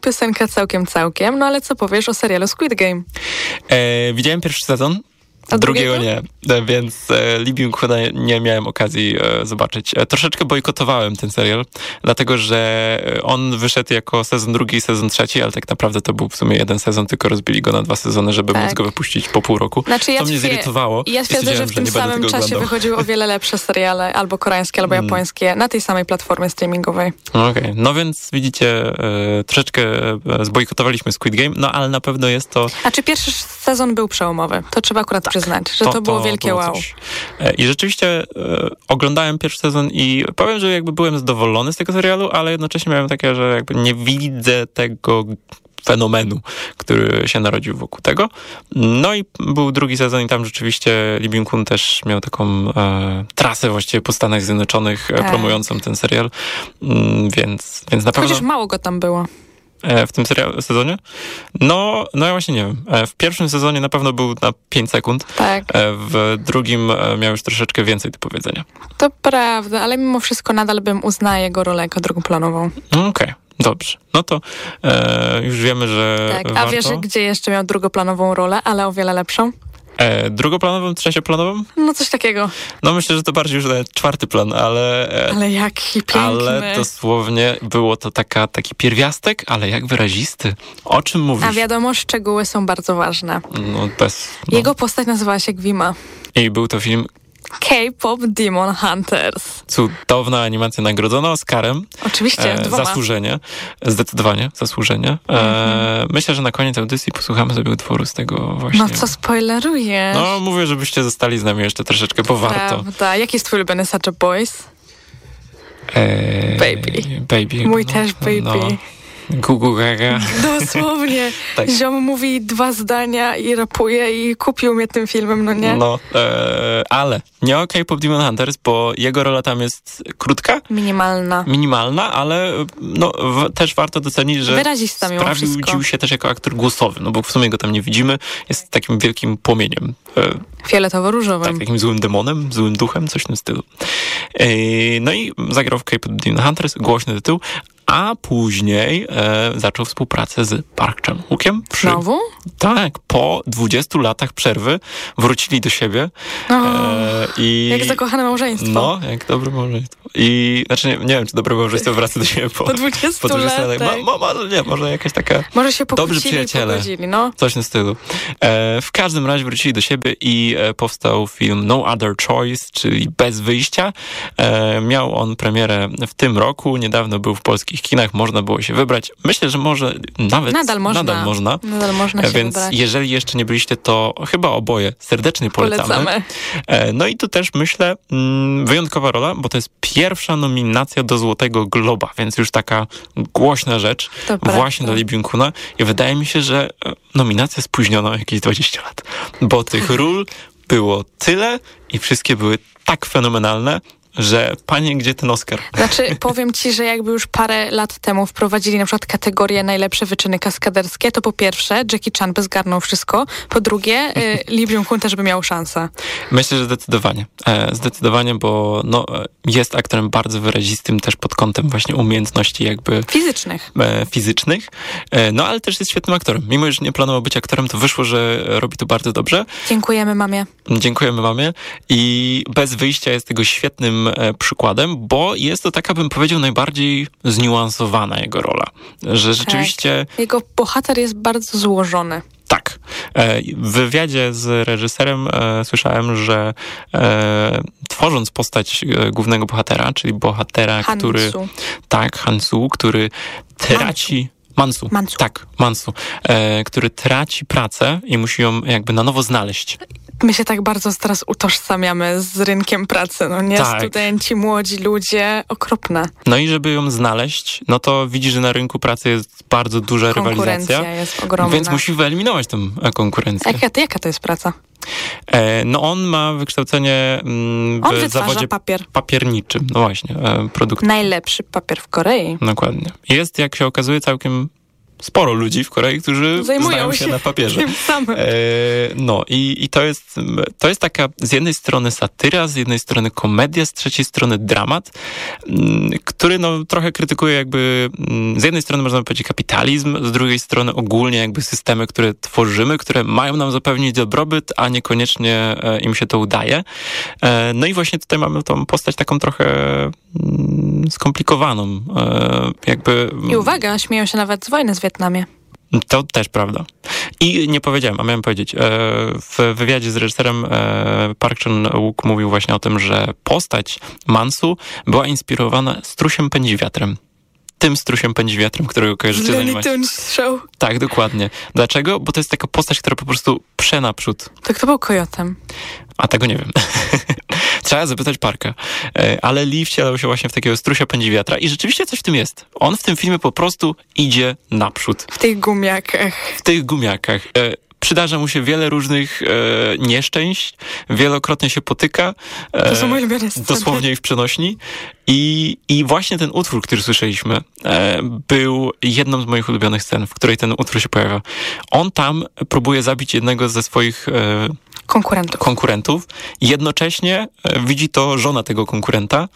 Piosenka całkiem, całkiem. No ale co powiesz o serialu Squid Game? E, widziałem pierwszy sezon. A drugiego drugiego? nie, e, więc e, nie miałem okazji e, zobaczyć. E, troszeczkę bojkotowałem ten serial, dlatego że e, on wyszedł jako sezon drugi i sezon trzeci, ale tak naprawdę to był w sumie jeden sezon, tylko rozbili go na dwa sezony, żeby Tak. móc go wypuścić po pół roku. Znaczy, ja to mnie zirytowało. Ja twierdzę, że w tym będę samym czasie oglądał. wychodziły o wiele lepsze seriale, albo koreańskie, albo Mm. japońskie, na tej samej platformie streamingowej. Okej, no więc widzicie, e, troszeczkę e, zbojkotowaliśmy Squid Game, no ale na pewno jest to A czy pierwszy sezon był przełomowy? To trzeba akurat przyznać, że to, było wielkie było wow. coś. E, I rzeczywiście e, oglądałem pierwszy sezon i powiem, że jakby byłem zadowolony z tego serialu, ale jednocześnie miałem takie, że jakby nie widzę tego fenomenu, który się narodził wokół tego. No i był drugi sezon i tam rzeczywiście Lee Byung-hun też miał taką e, trasę właściwie po Stanach Zjednoczonych e, Tak. promującą ten serial, Mm, więc, więc na pewno... Chociaż mało go tam było. E, w tym sezonie? No, no ja właśnie nie wiem. E, W pierwszym sezonie na pewno był na 5 sekund. Tak. E, W drugim miał już troszeczkę więcej do powiedzenia. To prawda, ale mimo wszystko nadal bym uznała jego rolę jako drugoplanową. No, Okej, dobrze. No to e, już wiemy, że Tak. A warto. wiesz, gdzie jeszcze miał drugoplanową rolę, ale o wiele lepszą? E, drugoplanową, trzecioplanową? No coś takiego. No myślę, że to bardziej już nawet czwarty plan, ale... E, Ale jaki piękny. ale dosłownie było to taka, taki pierwiastek, ale jak wyrazisty. O czym mówisz? A wiadomo, szczegóły są bardzo ważne. No bez... No. Jego postać nazywała się Gwima. I był to film K-pop Demon Hunters. Cudowna animacja nagrodzona Oscarem. Oczywiście, dwoma. Zasłużenie. Zdecydowanie zasłużenie. E, myślę, że na koniec audycji posłuchamy sobie utworu z tego właśnie. No co spoilerujesz? No, mówię, żebyście zostali z nami jeszcze troszeczkę, bo warto. Prawda. Jaki jest twój ulubiony Such a Boys? E, Baby. Baby. Mój no, też baby. No. Gugu gaga. Dosłownie. Tak. Ziom mówi dwa zdania i rapuje i kupił mnie tym filmem, no nie? No, e, ale nie o K-pop Demon Hunters, bo jego rola tam jest krótka, Minimalna. minimalna, ale no, w, też warto docenić, że Wyrazista sprawdził się też jako aktor głosowy, no bo w sumie go tam nie widzimy, jest takim wielkim płomieniem. E, Fioletowo-różowym. tak, takim złym demonem, złym duchem, coś w tym stylu. E, no i zagrał w K-pop Demon Hunters, głośny tytuł, a później e, zaczął współpracę z Park Chan-wookiem. przy- Znowu? Tak, po 20 latach przerwy wrócili do siebie. O, E, i, jak zakochane małżeństwo. No, jak dobre małżeństwo. I, znaczy nie, nie wiem, czy dobre małżeństwo wraca do siebie po, Po 20 po 20 latach. latach. Ma, ma, nie, może jakaś taka... Może się Dobrzy pokłócili i przyjaciele. pogodzili, no. Coś tym stylu. E, w każdym razie wrócili do siebie i e, powstał film No Other Choice, czyli Bez Wyjścia. E, miał on premierę w tym roku. Niedawno był w polskich polskich kinach można było się wybrać. Myślę, że może nawet Nadal można. Nadal można. Nadal można się Więc wybrać. jeżeli jeszcze nie byliście, to chyba oboje serdecznie polecamy. Polecamy. E, No i tu też myślę mm, wyjątkowa rola, bo to jest pierwsza nominacja do Złotego Globa, więc już taka głośna rzecz To właśnie prawda. dla Lee Byung-huna i wydaje mi się, że e, nominacja spóźniona o jakieś 20 lat, bo tych ról było tyle i wszystkie były tak fenomenalne, że panie, gdzie ten Oscar? Znaczy, powiem ci, że jakby już parę lat temu wprowadzili na przykład kategorię najlepsze wyczyny kaskaderskie, to po pierwsze Jackie Chan by zgarnął wszystko, po drugie y, Lee Byung-hun też by miał szansę. Myślę, że zdecydowanie. E, zdecydowanie, bo no, jest aktorem bardzo wyrazistym też pod kątem właśnie umiejętności jakby Fizycznych. e, fizycznych, e, no ale też jest świetnym aktorem. Mimo, że nie planował być aktorem, to wyszło, że robi to bardzo dobrze. Dziękujemy mamie. Dziękujemy mamie i bez wyjścia jest tego świetnym e, przykładem, bo jest to taka, bym powiedział, najbardziej zniuansowana jego rola. Że rzeczywiście Tak. Jego bohater jest bardzo złożony. tak. E, W wywiadzie z reżyserem e, słyszałem, że e, tworząc postać e, głównego bohatera, czyli bohatera, Hansu. który tak, Hansu, który traci Mansu. Mansu. Tak, Mansu, e, który traci pracę i musi ją jakby na nowo znaleźć. My się tak bardzo teraz utożsamiamy z rynkiem pracy, no nie? Tak. Studenci, młodzi ludzie, okropne. No i żeby ją znaleźć, no to widzi, że na rynku pracy jest bardzo duża Konkurencja rywalizacja. jest ogromna. Więc musi wyeliminować tą e, konkurencję. Jaka, jaka to jest praca? E, no on ma wykształcenie mm, w On zawodzie papier. papierniczym. No właśnie, e, produkt. Najlepszy papier w Korei. Dokładnie. Jest, jak się okazuje, całkiem sporo ludzi w Korei, którzy Zajmują znają się, się na papierze. E, no i, i to, jest, to jest taka z jednej strony satyra, z jednej strony komedia, z trzeciej strony dramat, mm, który no, trochę krytykuje jakby mm, z jednej strony można powiedzieć kapitalizm, z drugiej strony ogólnie jakby systemy, które tworzymy, które mają nam zapewnić dobrobyt, a niekoniecznie e, im się to udaje. E, no i właśnie tutaj mamy tą postać taką trochę mm, skomplikowaną. Jakby I uwaga, śmieją się nawet z wojny z Wietnamie. to też prawda. I nie powiedziałem, a miałem powiedzieć. e, W wywiadzie z reżyserem e, Park Chan-wook mówił właśnie o tym, że postać Mansu była inspirowana strusiem pędzi wiatrem. Tym strusiem pędzi wiatrem, którego kojarzycie z animacji. Show. Tak, dokładnie. Dlaczego? Bo to jest taka postać, która po prostu prze naprzód. To kto był kojotem? A tego nie wiem. Trzeba zapytać Parka. E, Ale Lee wcielał się właśnie w takiego strusia pędzi wiatra i rzeczywiście coś w tym jest. On w tym filmie po prostu idzie naprzód. W tych gumiakach. W tych gumiakach. E, Przydarza mu się wiele różnych e, nieszczęść, wielokrotnie się potyka. E, To są moje ulubione sceny. Dosłownie i w przenośni. I, I właśnie ten utwór, który słyszeliśmy, e, był jedną z moich ulubionych scen, w której ten utwór się pojawia. On tam próbuje zabić jednego ze swoich e, Konkurentów. konkurentów. Jednocześnie e, widzi to żona tego konkurenta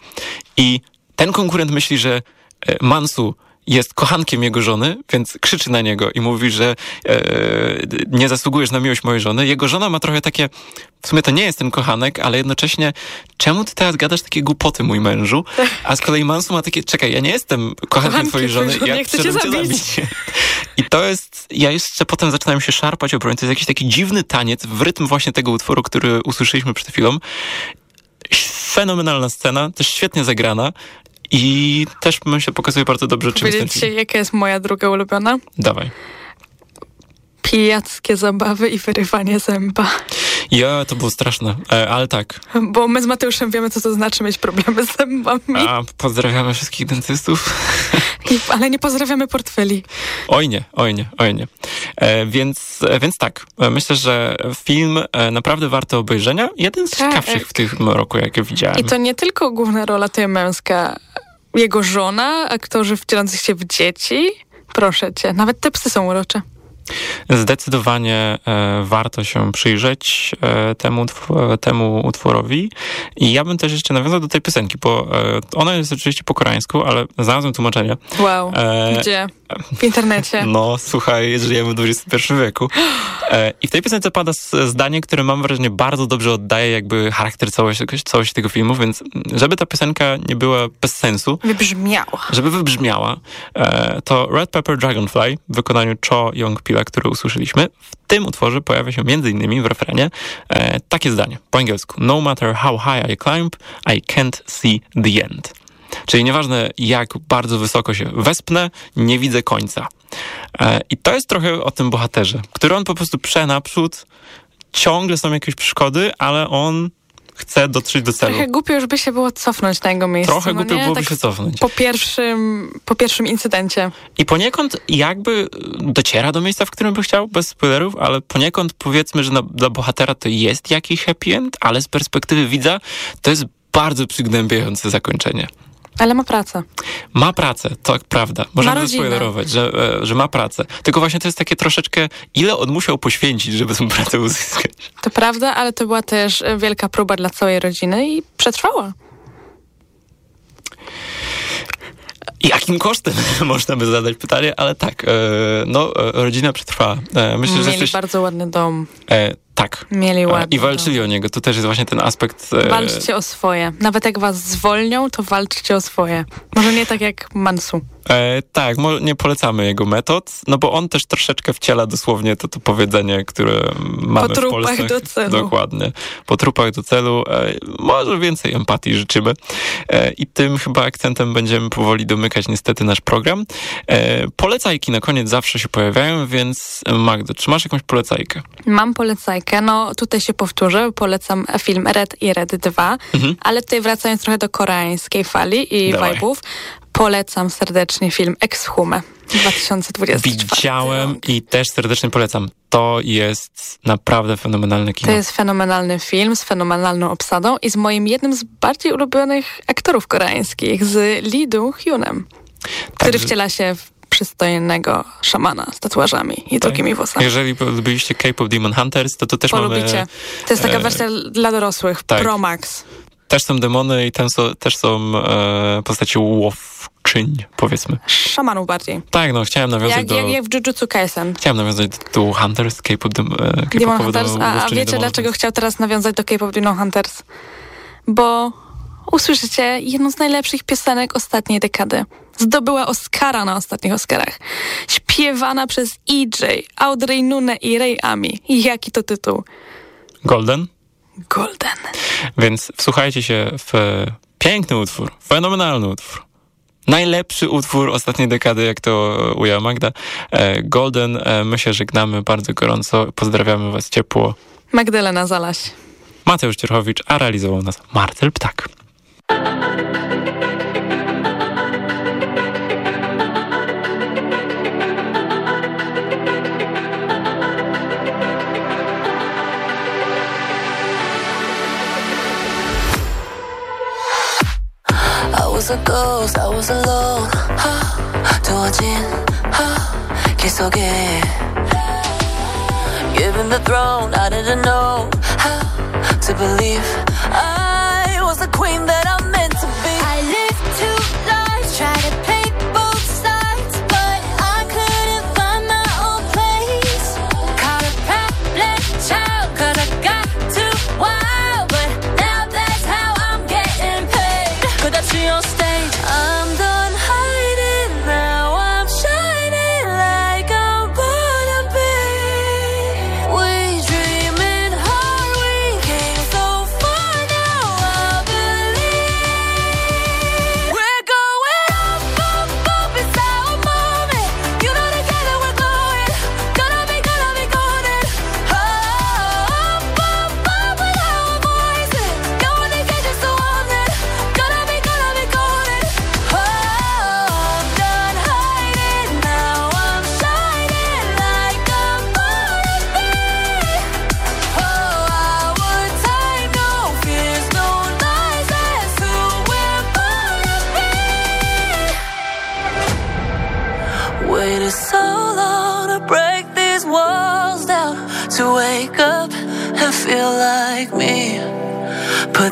i ten konkurent myśli, że e, Mansu jest kochankiem jego żony, więc krzyczy na niego i mówi, że e, nie zasługujesz na miłość mojej żony. Jego żona ma trochę takie, w sumie to nie jest ten kochanek, ale jednocześnie, czemu ty teraz gadasz takie głupoty, mój mężu? A z kolei Mansu ma takie, czekaj, ja nie jestem kochankiem Kochankiem twojej żony, żony, ja chcę cię zabić. zabić. I to jest, ja jeszcze potem zaczynałem się szarpać o broń, to jest jakiś taki dziwny taniec w rytm właśnie tego utworu, który usłyszeliśmy przed chwilą. Fenomenalna scena, też świetnie zagrana i też myślę pokazuje bardzo dobrze, czym jest ten Powiedzieć jaka jest moja druga ulubiona? Dawaj. Pijackie zabawy i wyrywanie zęba. Ja, to było straszne, e, ale tak. Bo my z Mateuszem wiemy, co to znaczy mieć problemy z zębami. A pozdrawiamy wszystkich dentystów. Ale nie pozdrawiamy portfeli. Oj nie, oj nie, oj nie. E, więc, e, więc tak, e, myślę, że film e, naprawdę warto obejrzenia. Jeden z Tak. ciekawszych w tym roku, jakie widziałem. I to nie tylko główna rola to jest męska. Jego żona, aktorzy wcielających się w dzieci. Proszę cię, nawet te psy są urocze. Zdecydowanie e, warto się przyjrzeć e, temu, e, temu utworowi. I ja bym też jeszcze nawiązał do tej piosenki, bo ona jest oczywiście po koreańsku, ale znalazłem tłumaczenie. Wow. Gdzie? W internecie. No, słuchaj, żyjemy w XXI wieku. E, I w tej piosence pada zdanie, które mam wrażenie bardzo dobrze oddaje jakby charakter całości, całości tego filmu, więc żeby ta piosenka nie była bez sensu, Wybrzmiała. żeby wybrzmiała, e, to Red Pepper Dragonfly w wykonaniu Cho Young Pila, który usłyszeliśmy, w tym utworze pojawia się między innymi w refrenie e, takie zdanie po angielsku. No matter how high I climb, I can't see the end. Czyli nieważne jak bardzo wysoko się wespnę, nie widzę końca. E, I to jest trochę o tym bohaterze, który on po prostu prze naprzód, ciągle są jakieś przeszkody, ale on chce dotrzeć do celu. Trochę głupio już by się było cofnąć na jego miejsce. Trochę no głupio nie? byłoby tak się cofnąć. Po pierwszym, po pierwszym incydencie. I poniekąd jakby dociera do miejsca, w którym by chciał, bez spoilerów, ale poniekąd powiedzmy, że dla bohatera to jest jakiś happy end, ale z perspektywy widza to jest bardzo przygnębiające zakończenie. Ale ma pracę. Ma pracę, to prawda. Możemy Ma rodzinę. spoilerować, że, e, że ma pracę. Tylko właśnie to jest takie troszeczkę, ile on musiał poświęcić, żeby tę pracę uzyskać. To prawda, ale to była też wielka próba dla całej rodziny i przetrwała. Jakim kosztem? Można by zadać pytanie, ale tak, e, no, e, rodzina przetrwała. Myślę, że Mieli jesteś... bardzo ładny dom. Tak. Mieli E, ładny I walczyli o niego. To też jest właśnie ten aspekt... e, Walczcie o swoje. Nawet jak was zwolnią, to walczcie o swoje. Może nie tak jak Mansu. E, tak, nie polecamy jego metod, no bo on też troszeczkę wciela dosłownie to, to powiedzenie, które mamy Po w trupach Polsce. do celu. Dokładnie. Po trupach do celu. E, może więcej empatii życzymy. E, I tym chyba akcentem będziemy powoli domykać niestety nasz program. E, polecajki na koniec zawsze się pojawiają, więc Magdo, czy masz jakąś polecajkę? Mam polecajkę, no tutaj się powtórzę, polecam film Red i Red 2, Mhm. ale tutaj wracając trochę do koreańskiej fali i Dawaj. vibe'ów, polecam serdecznie film Exhume 2024. Widziałem i też serdecznie polecam. To jest naprawdę fenomenalne kino. To jest fenomenalny film z fenomenalną obsadą i z moim jednym z bardziej ulubionych aktorów koreańskich, z Lee Do-hyunem, który wciela się w przystojnego szamana z tatuażami i długimi włosami. Jeżeli lubiliście K-pop Demon Hunters, to to też Polubicie. mamy... To jest taka e, wersja dla dorosłych, tak. Pro Max. Też są demony i tam są, też są e, postaci łowczyń, powiedzmy. Szamanów bardziej. Tak, no chciałem nawiązać Jak, do... jak, jak w Jujutsu Kaisen. Chciałem nawiązać do, Hunters, K-pop dem, e, Demon Hunters. A, a wiecie demonów. dlaczego chciał teraz nawiązać do K-pop Demon Hunters? Bo usłyszycie jedną z najlepszych piosenek ostatniej dekady. Zdobyła Oscara na ostatnich Oscarach. Śpiewana przez EJ, Audrey Nune i Ray Ami. Jaki to tytuł? Golden? Golden. Więc wsłuchajcie się w piękny utwór, fenomenalny utwór. Najlepszy utwór ostatniej dekady, jak to ujęła Magda. E, Golden, e, my się żegnamy bardzo gorąco, pozdrawiamy was ciepło. Magdalena Zalaś. Mateusz Cierchowicz, a realizował nas Marcel Ptak. I was a ghost, I was alone. 하, 두어진 하, 길 속에 Given the throne, I didn't know how to believe I was the queen that I'm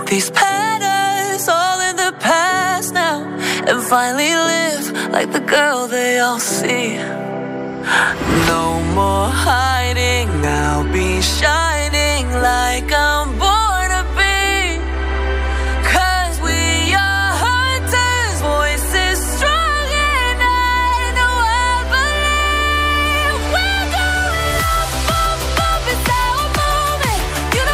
these patterns all in the past now, and finally live like the girl they all see. No more hiding, I'll be shining like I'm